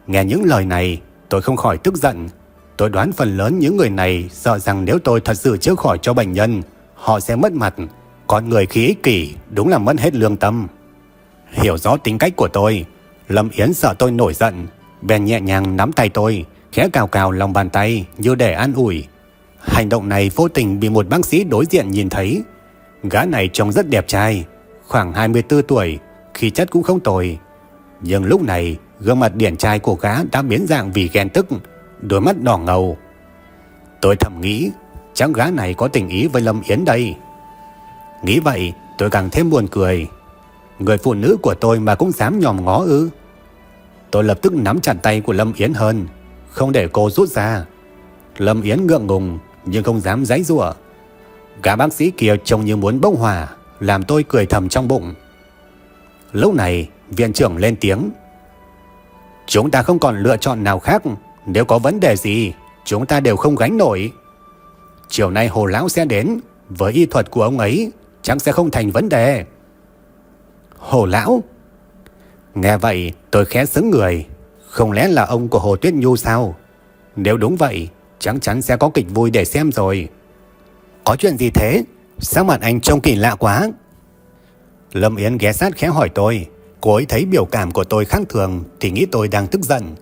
Nghe những lời này, tôi không khỏi tức giận. Tôi đoán phần lớn những người này sợ rằng nếu tôi thật sự chữa khỏi cho bệnh nhân, họ sẽ mất mặt con người khí ích kỷ đúng là mất hết lương tâm. Hiểu rõ tính cách của tôi, Lâm Yến sợ tôi nổi giận, bèn nhẹ nhàng nắm tay tôi, khẽ cào cào lòng bàn tay như để an ủi. Hành động này vô tình bị một bác sĩ đối diện nhìn thấy. Gã này trông rất đẹp trai, khoảng 24 tuổi, khí chất cũng không tồi. Nhưng lúc này, gương mặt điển trai của gã đã biến dạng vì ghen tức, đôi mắt đỏ ngầu. Tôi thầm nghĩ, chắc gã này có tình ý với Lâm Yến đây. Nghĩ vậy, tôi càng thêm buồn cười. Người phụ nữ của tôi mà cũng dám nhòm ngó ư. Tôi lập tức nắm chặt tay của Lâm Yến hơn, không để cô rút ra. Lâm Yến ngượng ngùng, nhưng không dám giấy rủa Gã bác sĩ kia trông như muốn bốc hỏa, làm tôi cười thầm trong bụng. Lúc này, viện trưởng lên tiếng. Chúng ta không còn lựa chọn nào khác, nếu có vấn đề gì, chúng ta đều không gánh nổi. Chiều nay Hồ Lão sẽ đến, với y thuật của ông ấy, chắc sẽ không thành vấn đề. Hồ Lão? Nghe vậy, tôi khẽ sững người. Không lẽ là ông của Hồ Tuyết Nhu sao? Nếu đúng vậy, chắc chắn sẽ có kịch vui để xem rồi. Có chuyện gì thế? Sao mặt anh trông kỳ lạ quá? Lâm Yến ghé sát khẽ hỏi tôi. Cô ấy thấy biểu cảm của tôi khác thường thì nghĩ tôi đang tức giận.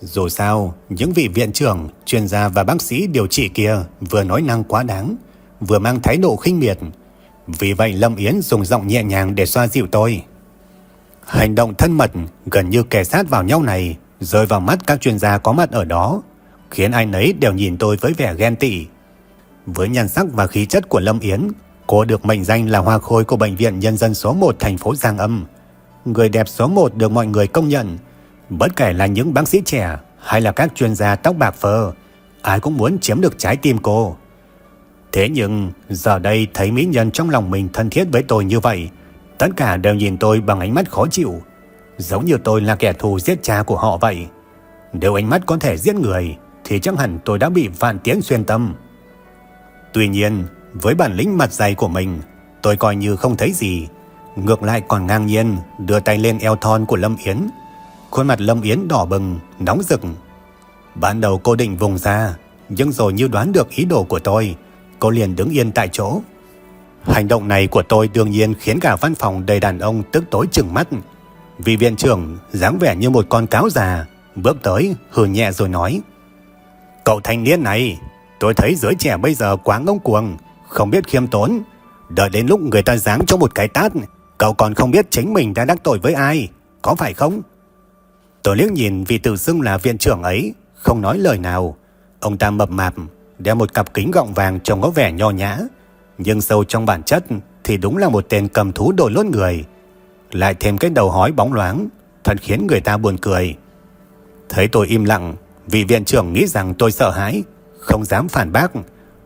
Dù sao, những vị viện trưởng, chuyên gia và bác sĩ điều trị kia vừa nói năng quá đáng, vừa mang thái độ khinh miệt. Vì vậy Lâm Yến dùng giọng nhẹ nhàng để xoa dịu tôi. Hành động thân mật gần như kẻ sát vào nhau này rơi vào mắt các chuyên gia có mặt ở đó, khiến ai nấy đều nhìn tôi với vẻ ghen tị. Với nhan sắc và khí chất của Lâm Yến, cô được mệnh danh là hoa khôi của Bệnh viện Nhân dân số 1 thành phố Giang Âm. Người đẹp số 1 được mọi người công nhận, bất kể là những bác sĩ trẻ hay là các chuyên gia tóc bạc phơ, ai cũng muốn chiếm được trái tim cô. Thế nhưng, giờ đây thấy mỹ nhân trong lòng mình thân thiết với tôi như vậy, tất cả đều nhìn tôi bằng ánh mắt khó chịu, giống như tôi là kẻ thù giết cha của họ vậy. Nếu ánh mắt có thể giết người, thì chắc hẳn tôi đã bị vạn tiến xuyên tâm. Tuy nhiên, với bản lĩnh mặt dày của mình, tôi coi như không thấy gì. Ngược lại còn ngang nhiên đưa tay lên eo thon của Lâm Yến. Khuôn mặt Lâm Yến đỏ bừng, nóng rực. Ban đầu cô định vùng ra, nhưng rồi như đoán được ý đồ của tôi, cô liền đứng yên tại chỗ. Hành động này của tôi đương nhiên khiến cả văn phòng đầy đàn ông tức tối chừng mắt. Vì viện trưởng dáng vẻ như một con cáo già, bước tới hừ nhẹ rồi nói: "Cậu thanh niên này, tôi thấy giới trẻ bây giờ quá ngông cuồng, không biết khiêm tốn, đợi đến lúc người ta giáng cho một cái tát, cậu còn không biết chính mình đã đắc tội với ai, có phải không?" Tôi liếc nhìn vì tự xưng là viện trưởng ấy, không nói lời nào. Ông ta mập mạp, đeo một cặp kính gọng vàng trông có vẻ nho nhã, nhưng sâu trong bản chất thì đúng là một tên cầm thú đổi lốt người. Lại thêm cái đầu hói bóng loáng, thật khiến người ta buồn cười. Thấy tôi im lặng, vị viện trưởng nghĩ rằng tôi sợ hãi, không dám phản bác,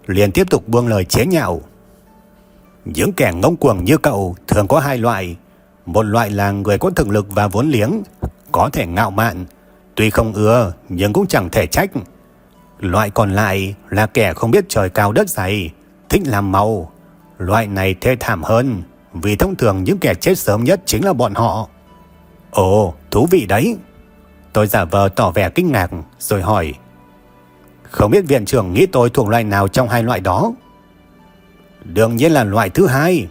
liền tiếp tục buông lời chế nhạo. Những kẻ ngông cuồng như cậu thường có hai loại. Một loại là người có thực lực và vốn liếng, có thể ngạo mạn, tuy không ưa nhưng cũng chẳng thể trách. Loại còn lại là kẻ không biết trời cao đất dày, thích làm màu. Loại này thê thảm hơn, vì thông thường những kẻ chết sớm nhất chính là bọn họ. Ồ, thú vị đấy. Tôi giả vờ tỏ vẻ kinh ngạc rồi hỏi. Không biết viện trưởng nghĩ tôi thuộc loại nào trong hai loại đó? Đương nhiên là loại thứ hai.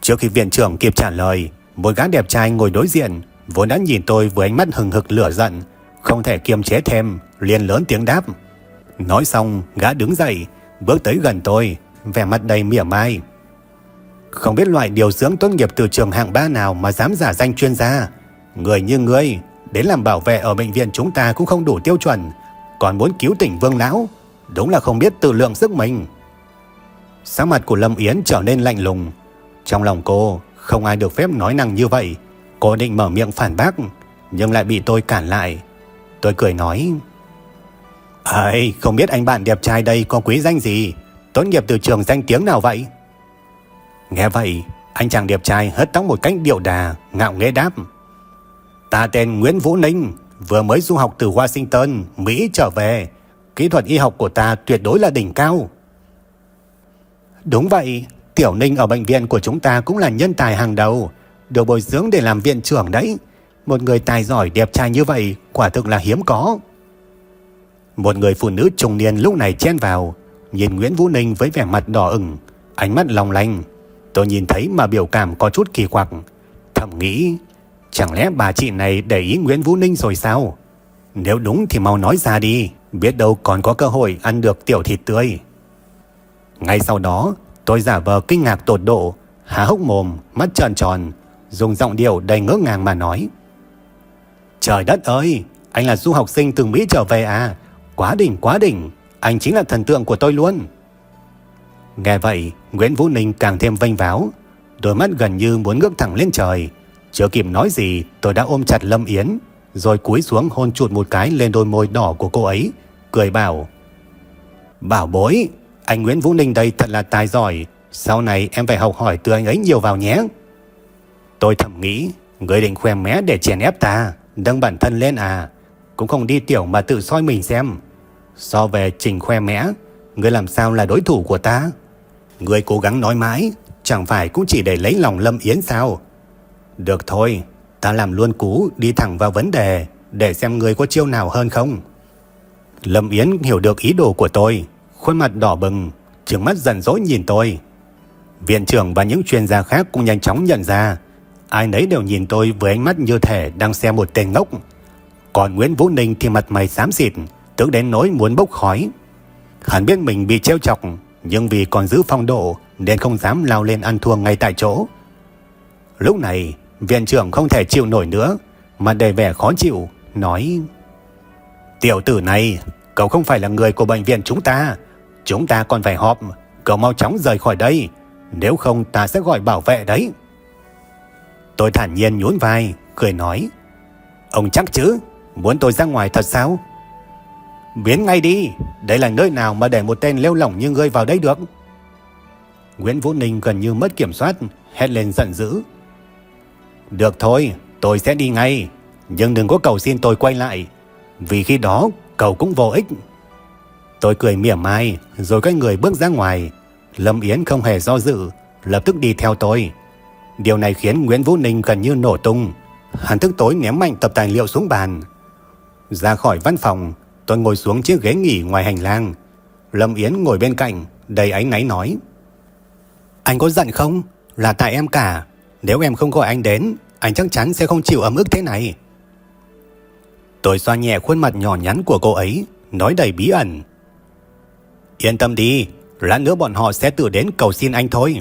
Trước khi viện trưởng kịp trả lời, một gã đẹp trai ngồi đối diện, vốn đã nhìn tôi với ánh mắt hừng hực lửa giận, không thể kiềm chế thêm, liền lớn tiếng đáp. Nói xong, gã đứng dậy, bước tới gần tôi, vẻ mặt đầy mỉa mai. Không biết loại điều dưỡng tốt nghiệp từ trường hạng ba nào mà dám giả danh chuyên gia. Người như ngươi, đến làm bảo vệ ở bệnh viện chúng ta cũng không đủ tiêu chuẩn, còn muốn cứu tỉnh Vương Lão, đúng là không biết tự lượng sức mình. Sáng mặt của Lâm Yến trở nên lạnh lùng. Trong lòng cô, không ai được phép nói năng như vậy. Cô định mở miệng phản bác, nhưng lại bị tôi cản lại. Tôi cười nói, Ây, không biết anh bạn đẹp trai đây có quý danh gì, tốt nghiệp từ trường danh tiếng nào vậy? Nghe vậy, anh chàng đẹp trai hất tóc một cách điệu đà, ngạo nghễ đáp. Ta tên Nguyễn Vũ Ninh, vừa mới du học từ Washington, Mỹ trở về. Kỹ thuật y học của ta tuyệt đối là đỉnh cao. Đúng vậy, Tiểu Ninh ở bệnh viện của chúng ta cũng là nhân tài hàng đầu, được bồi dưỡng để làm viện trưởng đấy. Một người tài giỏi đẹp trai như vậy quả thực là hiếm có. Một người phụ nữ trung niên lúc này chen vào, nhìn Nguyễn Vũ Ninh với vẻ mặt đỏ ửng, ánh mắt long lanh. Tôi nhìn thấy mà biểu cảm có chút kỳ quặc, thầm nghĩ, chẳng lẽ bà chị này để ý Nguyễn Vũ Ninh rồi sao? Nếu đúng thì mau nói ra đi, biết đâu còn có cơ hội ăn được tiểu thịt tươi. Ngay sau đó, tôi giả vờ kinh ngạc tột độ, há hốc mồm, mắt tròn tròn, dùng giọng điệu đầy ngỡ ngàng mà nói. Trời đất ơi, anh là du học sinh từ Mỹ trở về à? Quá đỉnh, quá đỉnh, anh chính là thần tượng của tôi luôn. Nghe vậy, Nguyễn Vũ Ninh càng thêm vênh váo, đôi mắt gần như muốn ngước thẳng lên trời. Chưa kịp nói gì, tôi đã ôm chặt Lâm Yến, rồi cúi xuống hôn chuột một cái lên đôi môi đỏ của cô ấy, cười bảo. Bảo bối, anh Nguyễn Vũ Ninh đây thật là tài giỏi, sau này em phải học hỏi từ anh ấy nhiều vào nhé. Tôi thầm nghĩ, người định khoe mẽ để chèn ép ta, nâng bản thân lên à, cũng không đi tiểu mà tự soi mình xem. So về trình khoe mẽ, người làm sao là đối thủ của ta? Người cố gắng nói mãi, chẳng phải cũng chỉ để lấy lòng Lâm Yến sao? Được thôi, ta làm luôn cú đi thẳng vào vấn đề để xem người có chiêu nào hơn không. Lâm Yến hiểu được ý đồ của tôi, khuôn mặt đỏ bừng, trừng mắt giận dỗi nhìn tôi. Viện trưởng và những chuyên gia khác cũng nhanh chóng nhận ra, ai nấy đều nhìn tôi với ánh mắt như thể đang xem một tên ngốc. Còn Nguyễn Vũ Ninh thì mặt mày xám xịt, tức đến nỗi muốn bốc khói. Hắn biết mình bị trêu chọc, nhưng vì còn giữ phong độ nên không dám lao lên ăn thua ngay tại chỗ. Lúc này, viện trưởng không thể chịu nổi nữa, mà đầy vẻ khó chịu, nói Tiểu tử này, cậu không phải là người của bệnh viện chúng ta. Chúng ta còn phải họp, cậu mau chóng rời khỏi đây. Nếu không ta sẽ gọi bảo vệ đấy. Tôi thản nhiên nhún vai, cười nói Ông chắc chứ, muốn tôi ra ngoài thật sao? Biến ngay đi, đây là nơi nào mà để một tên lêu lỏng như ngươi vào đây được? Nguyễn Vũ Ninh gần như mất kiểm soát, hét lên giận dữ. Được thôi, tôi sẽ đi ngay, nhưng đừng có cầu xin tôi quay lại, vì khi đó cầu cũng vô ích. Tôi cười mỉa mai, rồi các người bước ra ngoài. Lâm Yến không hề do dự, lập tức đi theo tôi. Điều này khiến Nguyễn Vũ Ninh gần như nổ tung. Hắn thức tối ném mạnh tập tài liệu xuống bàn. Ra khỏi văn phòng, tôi ngồi xuống chiếc ghế nghỉ ngoài hành lang. Lâm Yến ngồi bên cạnh, đầy ánh náy nói. Anh có giận không? Là tại em cả. Nếu em không gọi anh đến, anh chắc chắn sẽ không chịu ấm ức thế này. Tôi xoa nhẹ khuôn mặt nhỏ nhắn của cô ấy, nói đầy bí ẩn. Yên tâm đi, lát nữa bọn họ sẽ tự đến cầu xin anh thôi.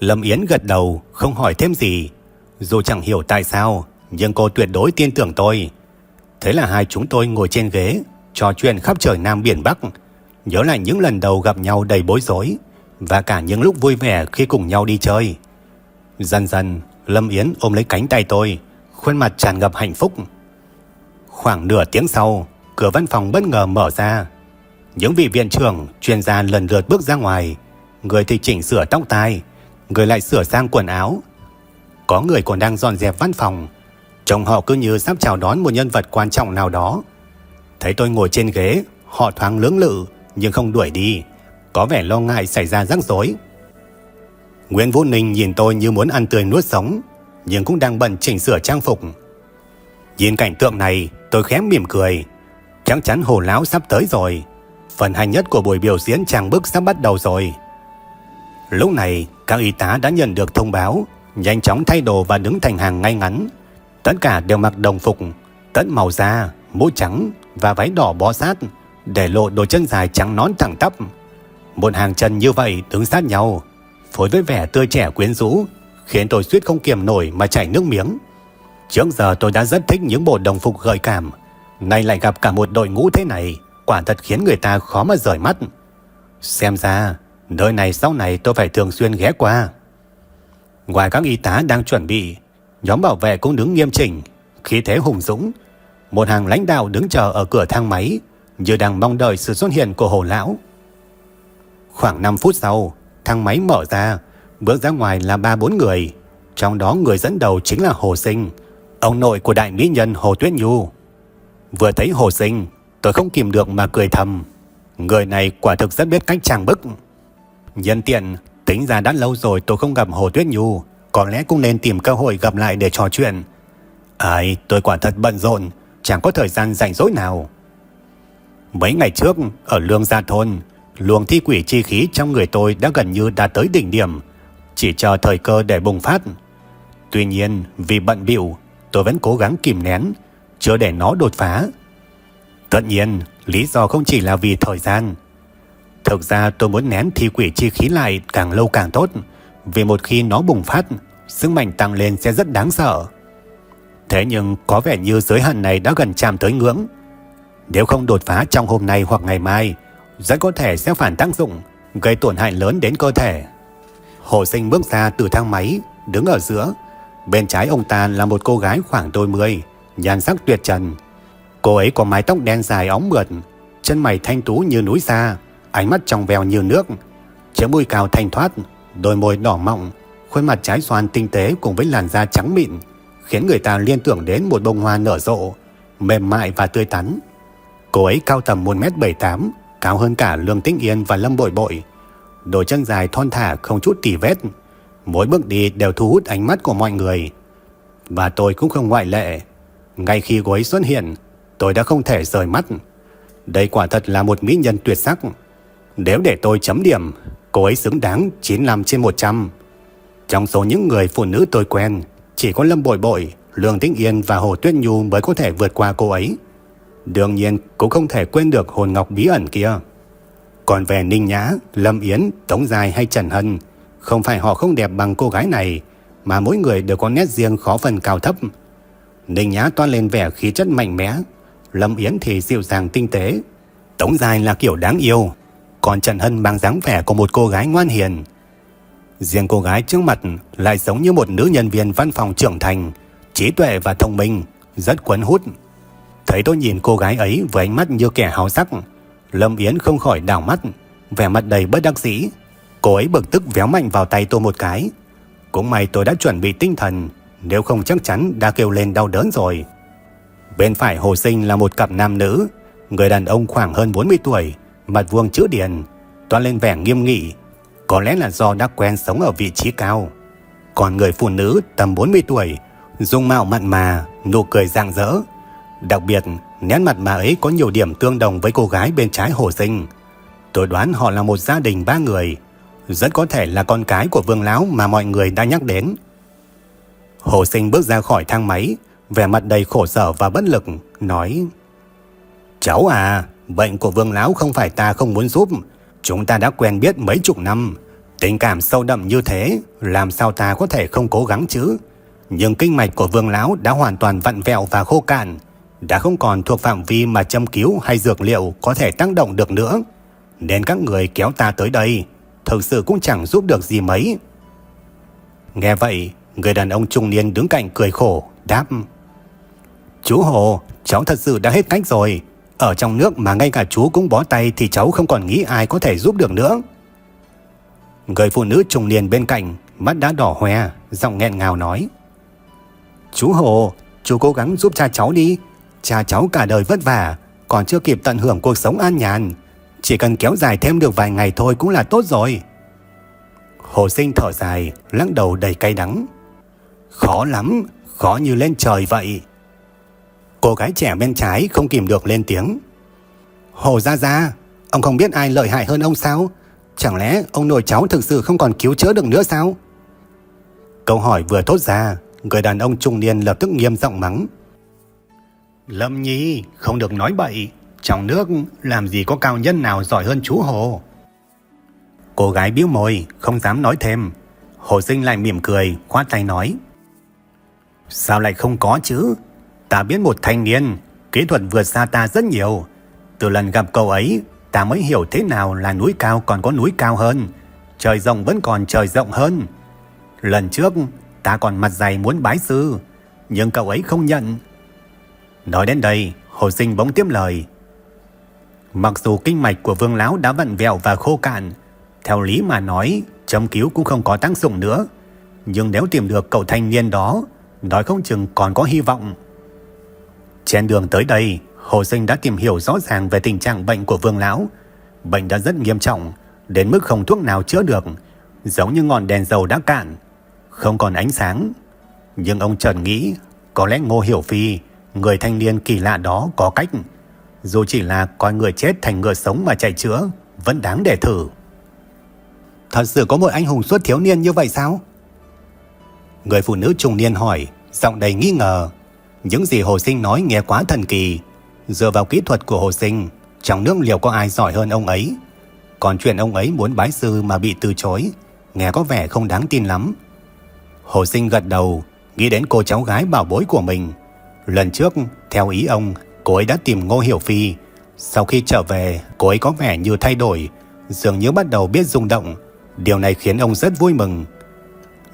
Lâm Yến gật đầu, không hỏi thêm gì. Dù chẳng hiểu tại sao, nhưng cô tuyệt đối tin tưởng tôi. Thế là hai chúng tôi ngồi trên ghế, trò chuyện khắp trời Nam Biển Bắc, nhớ lại những lần đầu gặp nhau đầy bối rối, và cả những lúc vui vẻ khi cùng nhau đi chơi. Dần dần, Lâm Yến ôm lấy cánh tay tôi, khuôn mặt tràn ngập hạnh phúc. Khoảng nửa tiếng sau, cửa văn phòng bất ngờ mở ra. Những vị viện trưởng, chuyên gia lần lượt bước ra ngoài. Người thì chỉnh sửa tóc tai, người lại sửa sang quần áo. Có người còn đang dọn dẹp văn phòng. Trông họ cứ như sắp chào đón một nhân vật quan trọng nào đó. Thấy tôi ngồi trên ghế, họ thoáng lưỡng lự nhưng không đuổi đi. Có vẻ lo ngại xảy ra rắc rối. Nguyễn Vũ Ninh nhìn tôi như muốn ăn tươi nuốt sống, nhưng cũng đang bận chỉnh sửa trang phục. Nhìn cảnh tượng này, tôi khẽ mỉm cười. Chắc chắn hồ lão sắp tới rồi. Phần hay nhất của buổi biểu diễn trang bức sắp bắt đầu rồi. Lúc này, các y tá đã nhận được thông báo, nhanh chóng thay đồ và đứng thành hàng ngay ngắn. Tất cả đều mặc đồng phục, tất màu da, mũ trắng và váy đỏ bó sát, để lộ đôi chân dài trắng nón thẳng tắp. Một hàng chân như vậy đứng sát nhau, phối với vẻ tươi trẻ quyến rũ, khiến tôi suýt không kiềm nổi mà chảy nước miếng. Trước giờ tôi đã rất thích những bộ đồng phục gợi cảm, nay lại gặp cả một đội ngũ thế này, quả thật khiến người ta khó mà rời mắt. Xem ra, nơi này sau này tôi phải thường xuyên ghé qua. Ngoài các y tá đang chuẩn bị, nhóm bảo vệ cũng đứng nghiêm chỉnh, khí thế hùng dũng. Một hàng lãnh đạo đứng chờ ở cửa thang máy, như đang mong đợi sự xuất hiện của hồ lão. Khoảng 5 phút sau, thang máy mở ra, bước ra ngoài là ba bốn người, trong đó người dẫn đầu chính là Hồ Sinh, ông nội của đại mỹ nhân Hồ Tuyết Nhu. Vừa thấy Hồ Sinh, tôi không kìm được mà cười thầm. Người này quả thực rất biết cách trang bức. Nhân tiện, tính ra đã lâu rồi tôi không gặp Hồ Tuyết Nhu, có lẽ cũng nên tìm cơ hội gặp lại để trò chuyện. Ai, tôi quả thật bận rộn, chẳng có thời gian rảnh rỗi nào. Mấy ngày trước, ở Lương Gia Thôn, luồng thi quỷ chi khí trong người tôi đã gần như đạt tới đỉnh điểm, chỉ chờ thời cơ để bùng phát. Tuy nhiên, vì bận bịu, tôi vẫn cố gắng kìm nén, chưa để nó đột phá. Tất nhiên, lý do không chỉ là vì thời gian. Thực ra tôi muốn nén thi quỷ chi khí lại càng lâu càng tốt, vì một khi nó bùng phát, sức mạnh tăng lên sẽ rất đáng sợ. Thế nhưng có vẻ như giới hạn này đã gần chạm tới ngưỡng. Nếu không đột phá trong hôm nay hoặc ngày mai, rất có thể sẽ phản tác dụng, gây tổn hại lớn đến cơ thể. Hồ Sinh bước ra từ thang máy, đứng ở giữa. Bên trái ông ta là một cô gái khoảng đôi mươi, nhan sắc tuyệt trần. Cô ấy có mái tóc đen dài óng mượt, chân mày thanh tú như núi xa, ánh mắt trong veo như nước, chiếc mũi cao thanh thoát, đôi môi đỏ mọng, khuôn mặt trái xoan tinh tế cùng với làn da trắng mịn, khiến người ta liên tưởng đến một bông hoa nở rộ, mềm mại và tươi tắn. Cô ấy cao tầm 1m78, cao hơn cả Lương Tĩnh Yên và Lâm Bội Bội. Đôi chân dài thon thả không chút tỉ vết, mỗi bước đi đều thu hút ánh mắt của mọi người. Và tôi cũng không ngoại lệ. Ngay khi cô ấy xuất hiện, tôi đã không thể rời mắt. Đây quả thật là một mỹ nhân tuyệt sắc. Nếu để tôi chấm điểm, cô ấy xứng đáng 95 trên 100. Trong số những người phụ nữ tôi quen, chỉ có Lâm Bội Bội, Lương Tĩnh Yên và Hồ Tuyết Nhu mới có thể vượt qua cô ấy. Đương nhiên cũng không thể quên được hồn ngọc bí ẩn kia. Còn về Ninh Nhã, Lâm Yến, Tống Dài hay Trần Hân, không phải họ không đẹp bằng cô gái này, mà mỗi người đều có nét riêng khó phần cao thấp. Ninh Nhã toan lên vẻ khí chất mạnh mẽ, Lâm Yến thì dịu dàng tinh tế, Tống Dài là kiểu đáng yêu, còn Trần Hân mang dáng vẻ của một cô gái ngoan hiền. Riêng cô gái trước mặt lại giống như một nữ nhân viên văn phòng trưởng thành, trí tuệ và thông minh, rất cuốn hút. Thấy tôi nhìn cô gái ấy với ánh mắt như kẻ háo sắc, Lâm Yến không khỏi đảo mắt, vẻ mặt đầy bất đắc dĩ. Cô ấy bực tức véo mạnh vào tay tôi một cái. Cũng may tôi đã chuẩn bị tinh thần, nếu không chắc chắn đã kêu lên đau đớn rồi. Bên phải Hồ Sinh là một cặp nam nữ, người đàn ông khoảng hơn 40 tuổi, mặt vuông chữ điền, toan lên vẻ nghiêm nghị. Có lẽ là do đã quen sống ở vị trí cao. Còn người phụ nữ tầm 40 tuổi, dung mạo mặn mà, nụ cười rạng rỡ, Đặc biệt, nét mặt bà ấy có nhiều điểm tương đồng với cô gái bên trái Hồ Sinh. Tôi đoán họ là một gia đình ba người, rất có thể là con cái của Vương Lão mà mọi người đã nhắc đến. Hồ Sinh bước ra khỏi thang máy, vẻ mặt đầy khổ sở và bất lực, nói Cháu à, bệnh của Vương Lão không phải ta không muốn giúp, chúng ta đã quen biết mấy chục năm. Tình cảm sâu đậm như thế, làm sao ta có thể không cố gắng chứ? Nhưng kinh mạch của Vương Lão đã hoàn toàn vặn vẹo và khô cạn, đã không còn thuộc phạm vi mà châm cứu hay dược liệu có thể tác động được nữa. Nên các người kéo ta tới đây, thực sự cũng chẳng giúp được gì mấy. Nghe vậy, người đàn ông trung niên đứng cạnh cười khổ, đáp. Chú Hồ, cháu thật sự đã hết cách rồi. Ở trong nước mà ngay cả chú cũng bó tay thì cháu không còn nghĩ ai có thể giúp được nữa. Người phụ nữ trung niên bên cạnh, mắt đã đỏ hoe, giọng nghẹn ngào nói. Chú Hồ, chú cố gắng giúp cha cháu đi, Cha cháu cả đời vất vả, còn chưa kịp tận hưởng cuộc sống an nhàn. Chỉ cần kéo dài thêm được vài ngày thôi cũng là tốt rồi. Hồ sinh thở dài, lắc đầu đầy cay đắng. Khó lắm, khó như lên trời vậy. Cô gái trẻ bên trái không kìm được lên tiếng. Hồ Gia Gia, ông không biết ai lợi hại hơn ông sao? Chẳng lẽ ông nội cháu thực sự không còn cứu chữa được nữa sao? Câu hỏi vừa thốt ra, người đàn ông trung niên lập tức nghiêm giọng mắng. Lâm Nhi, không được nói bậy. Trong nước làm gì có cao nhân nào giỏi hơn chú Hồ. Cô gái biếu môi, không dám nói thêm. Hồ sinh lại mỉm cười, khoát tay nói. Sao lại không có chứ? Ta biết một thanh niên, kỹ thuật vượt xa ta rất nhiều. Từ lần gặp cậu ấy, ta mới hiểu thế nào là núi cao còn có núi cao hơn. Trời rộng vẫn còn trời rộng hơn. Lần trước, ta còn mặt dày muốn bái sư, nhưng cậu ấy không nhận. Nói đến đây, Hồ Sinh bỗng tiếp lời. Mặc dù kinh mạch của Vương Lão đã vặn vẹo và khô cạn, theo lý mà nói, châm cứu cũng không có tác dụng nữa. Nhưng nếu tìm được cậu thanh niên đó, nói không chừng còn có hy vọng. Trên đường tới đây, Hồ Sinh đã tìm hiểu rõ ràng về tình trạng bệnh của Vương Lão. Bệnh đã rất nghiêm trọng, đến mức không thuốc nào chữa được, giống như ngọn đèn dầu đã cạn, không còn ánh sáng. Nhưng ông Trần nghĩ, có lẽ Ngô Hiểu Phi, người thanh niên kỳ lạ đó có cách, dù chỉ là coi người chết thành người sống mà chạy chữa, vẫn đáng để thử. Thật sự có một anh hùng suốt thiếu niên như vậy sao? Người phụ nữ trung niên hỏi, giọng đầy nghi ngờ. Những gì Hồ Sinh nói nghe quá thần kỳ. Dựa vào kỹ thuật của Hồ Sinh, trong nước liệu có ai giỏi hơn ông ấy? Còn chuyện ông ấy muốn bái sư mà bị từ chối, nghe có vẻ không đáng tin lắm. Hồ Sinh gật đầu, nghĩ đến cô cháu gái bảo bối của mình. Lần trước, theo ý ông, cô ấy đã tìm Ngô Hiểu Phi. Sau khi trở về, cô ấy có vẻ như thay đổi, dường như bắt đầu biết rung động. Điều này khiến ông rất vui mừng.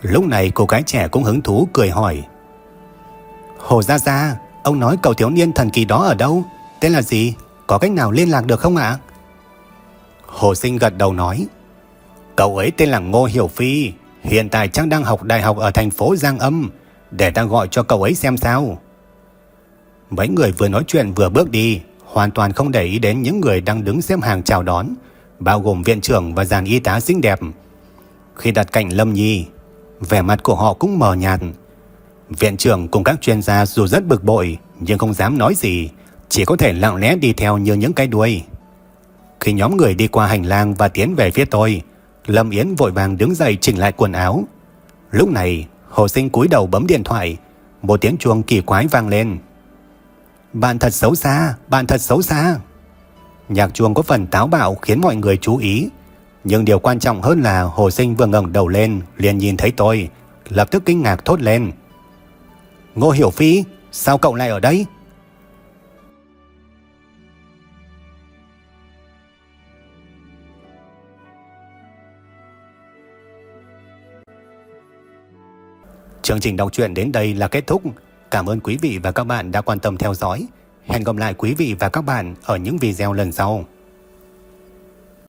Lúc này cô gái trẻ cũng hứng thú cười hỏi. Hồ Gia Gia, ông nói cậu thiếu niên thần kỳ đó ở đâu? Tên là gì? Có cách nào liên lạc được không ạ? Hồ Sinh gật đầu nói. Cậu ấy tên là Ngô Hiểu Phi, hiện tại chắc đang học đại học ở thành phố Giang Âm, để ta gọi cho cậu ấy xem sao. Mấy người vừa nói chuyện vừa bước đi, hoàn toàn không để ý đến những người đang đứng xếp hàng chào đón, bao gồm viện trưởng và dàn y tá xinh đẹp. Khi đặt cạnh Lâm Nhi, vẻ mặt của họ cũng mờ nhạt. Viện trưởng cùng các chuyên gia dù rất bực bội nhưng không dám nói gì, chỉ có thể lặng lẽ đi theo như những cái đuôi. Khi nhóm người đi qua hành lang và tiến về phía tôi, Lâm Yến vội vàng đứng dậy chỉnh lại quần áo. Lúc này, Hồ Sinh cúi đầu bấm điện thoại, một tiếng chuông kỳ quái vang lên. Bạn thật xấu xa, bạn thật xấu xa. Nhạc chuông có phần táo bạo khiến mọi người chú ý. Nhưng điều quan trọng hơn là Hồ Sinh vừa ngẩng đầu lên liền nhìn thấy tôi, lập tức kinh ngạc thốt lên. Ngô Hiểu Phi, sao cậu lại ở đây? Chương trình đọc truyện đến đây là kết thúc. Cảm ơn quý vị và các bạn đã quan tâm theo dõi. Hẹn gặp lại quý vị và các bạn ở những video lần sau.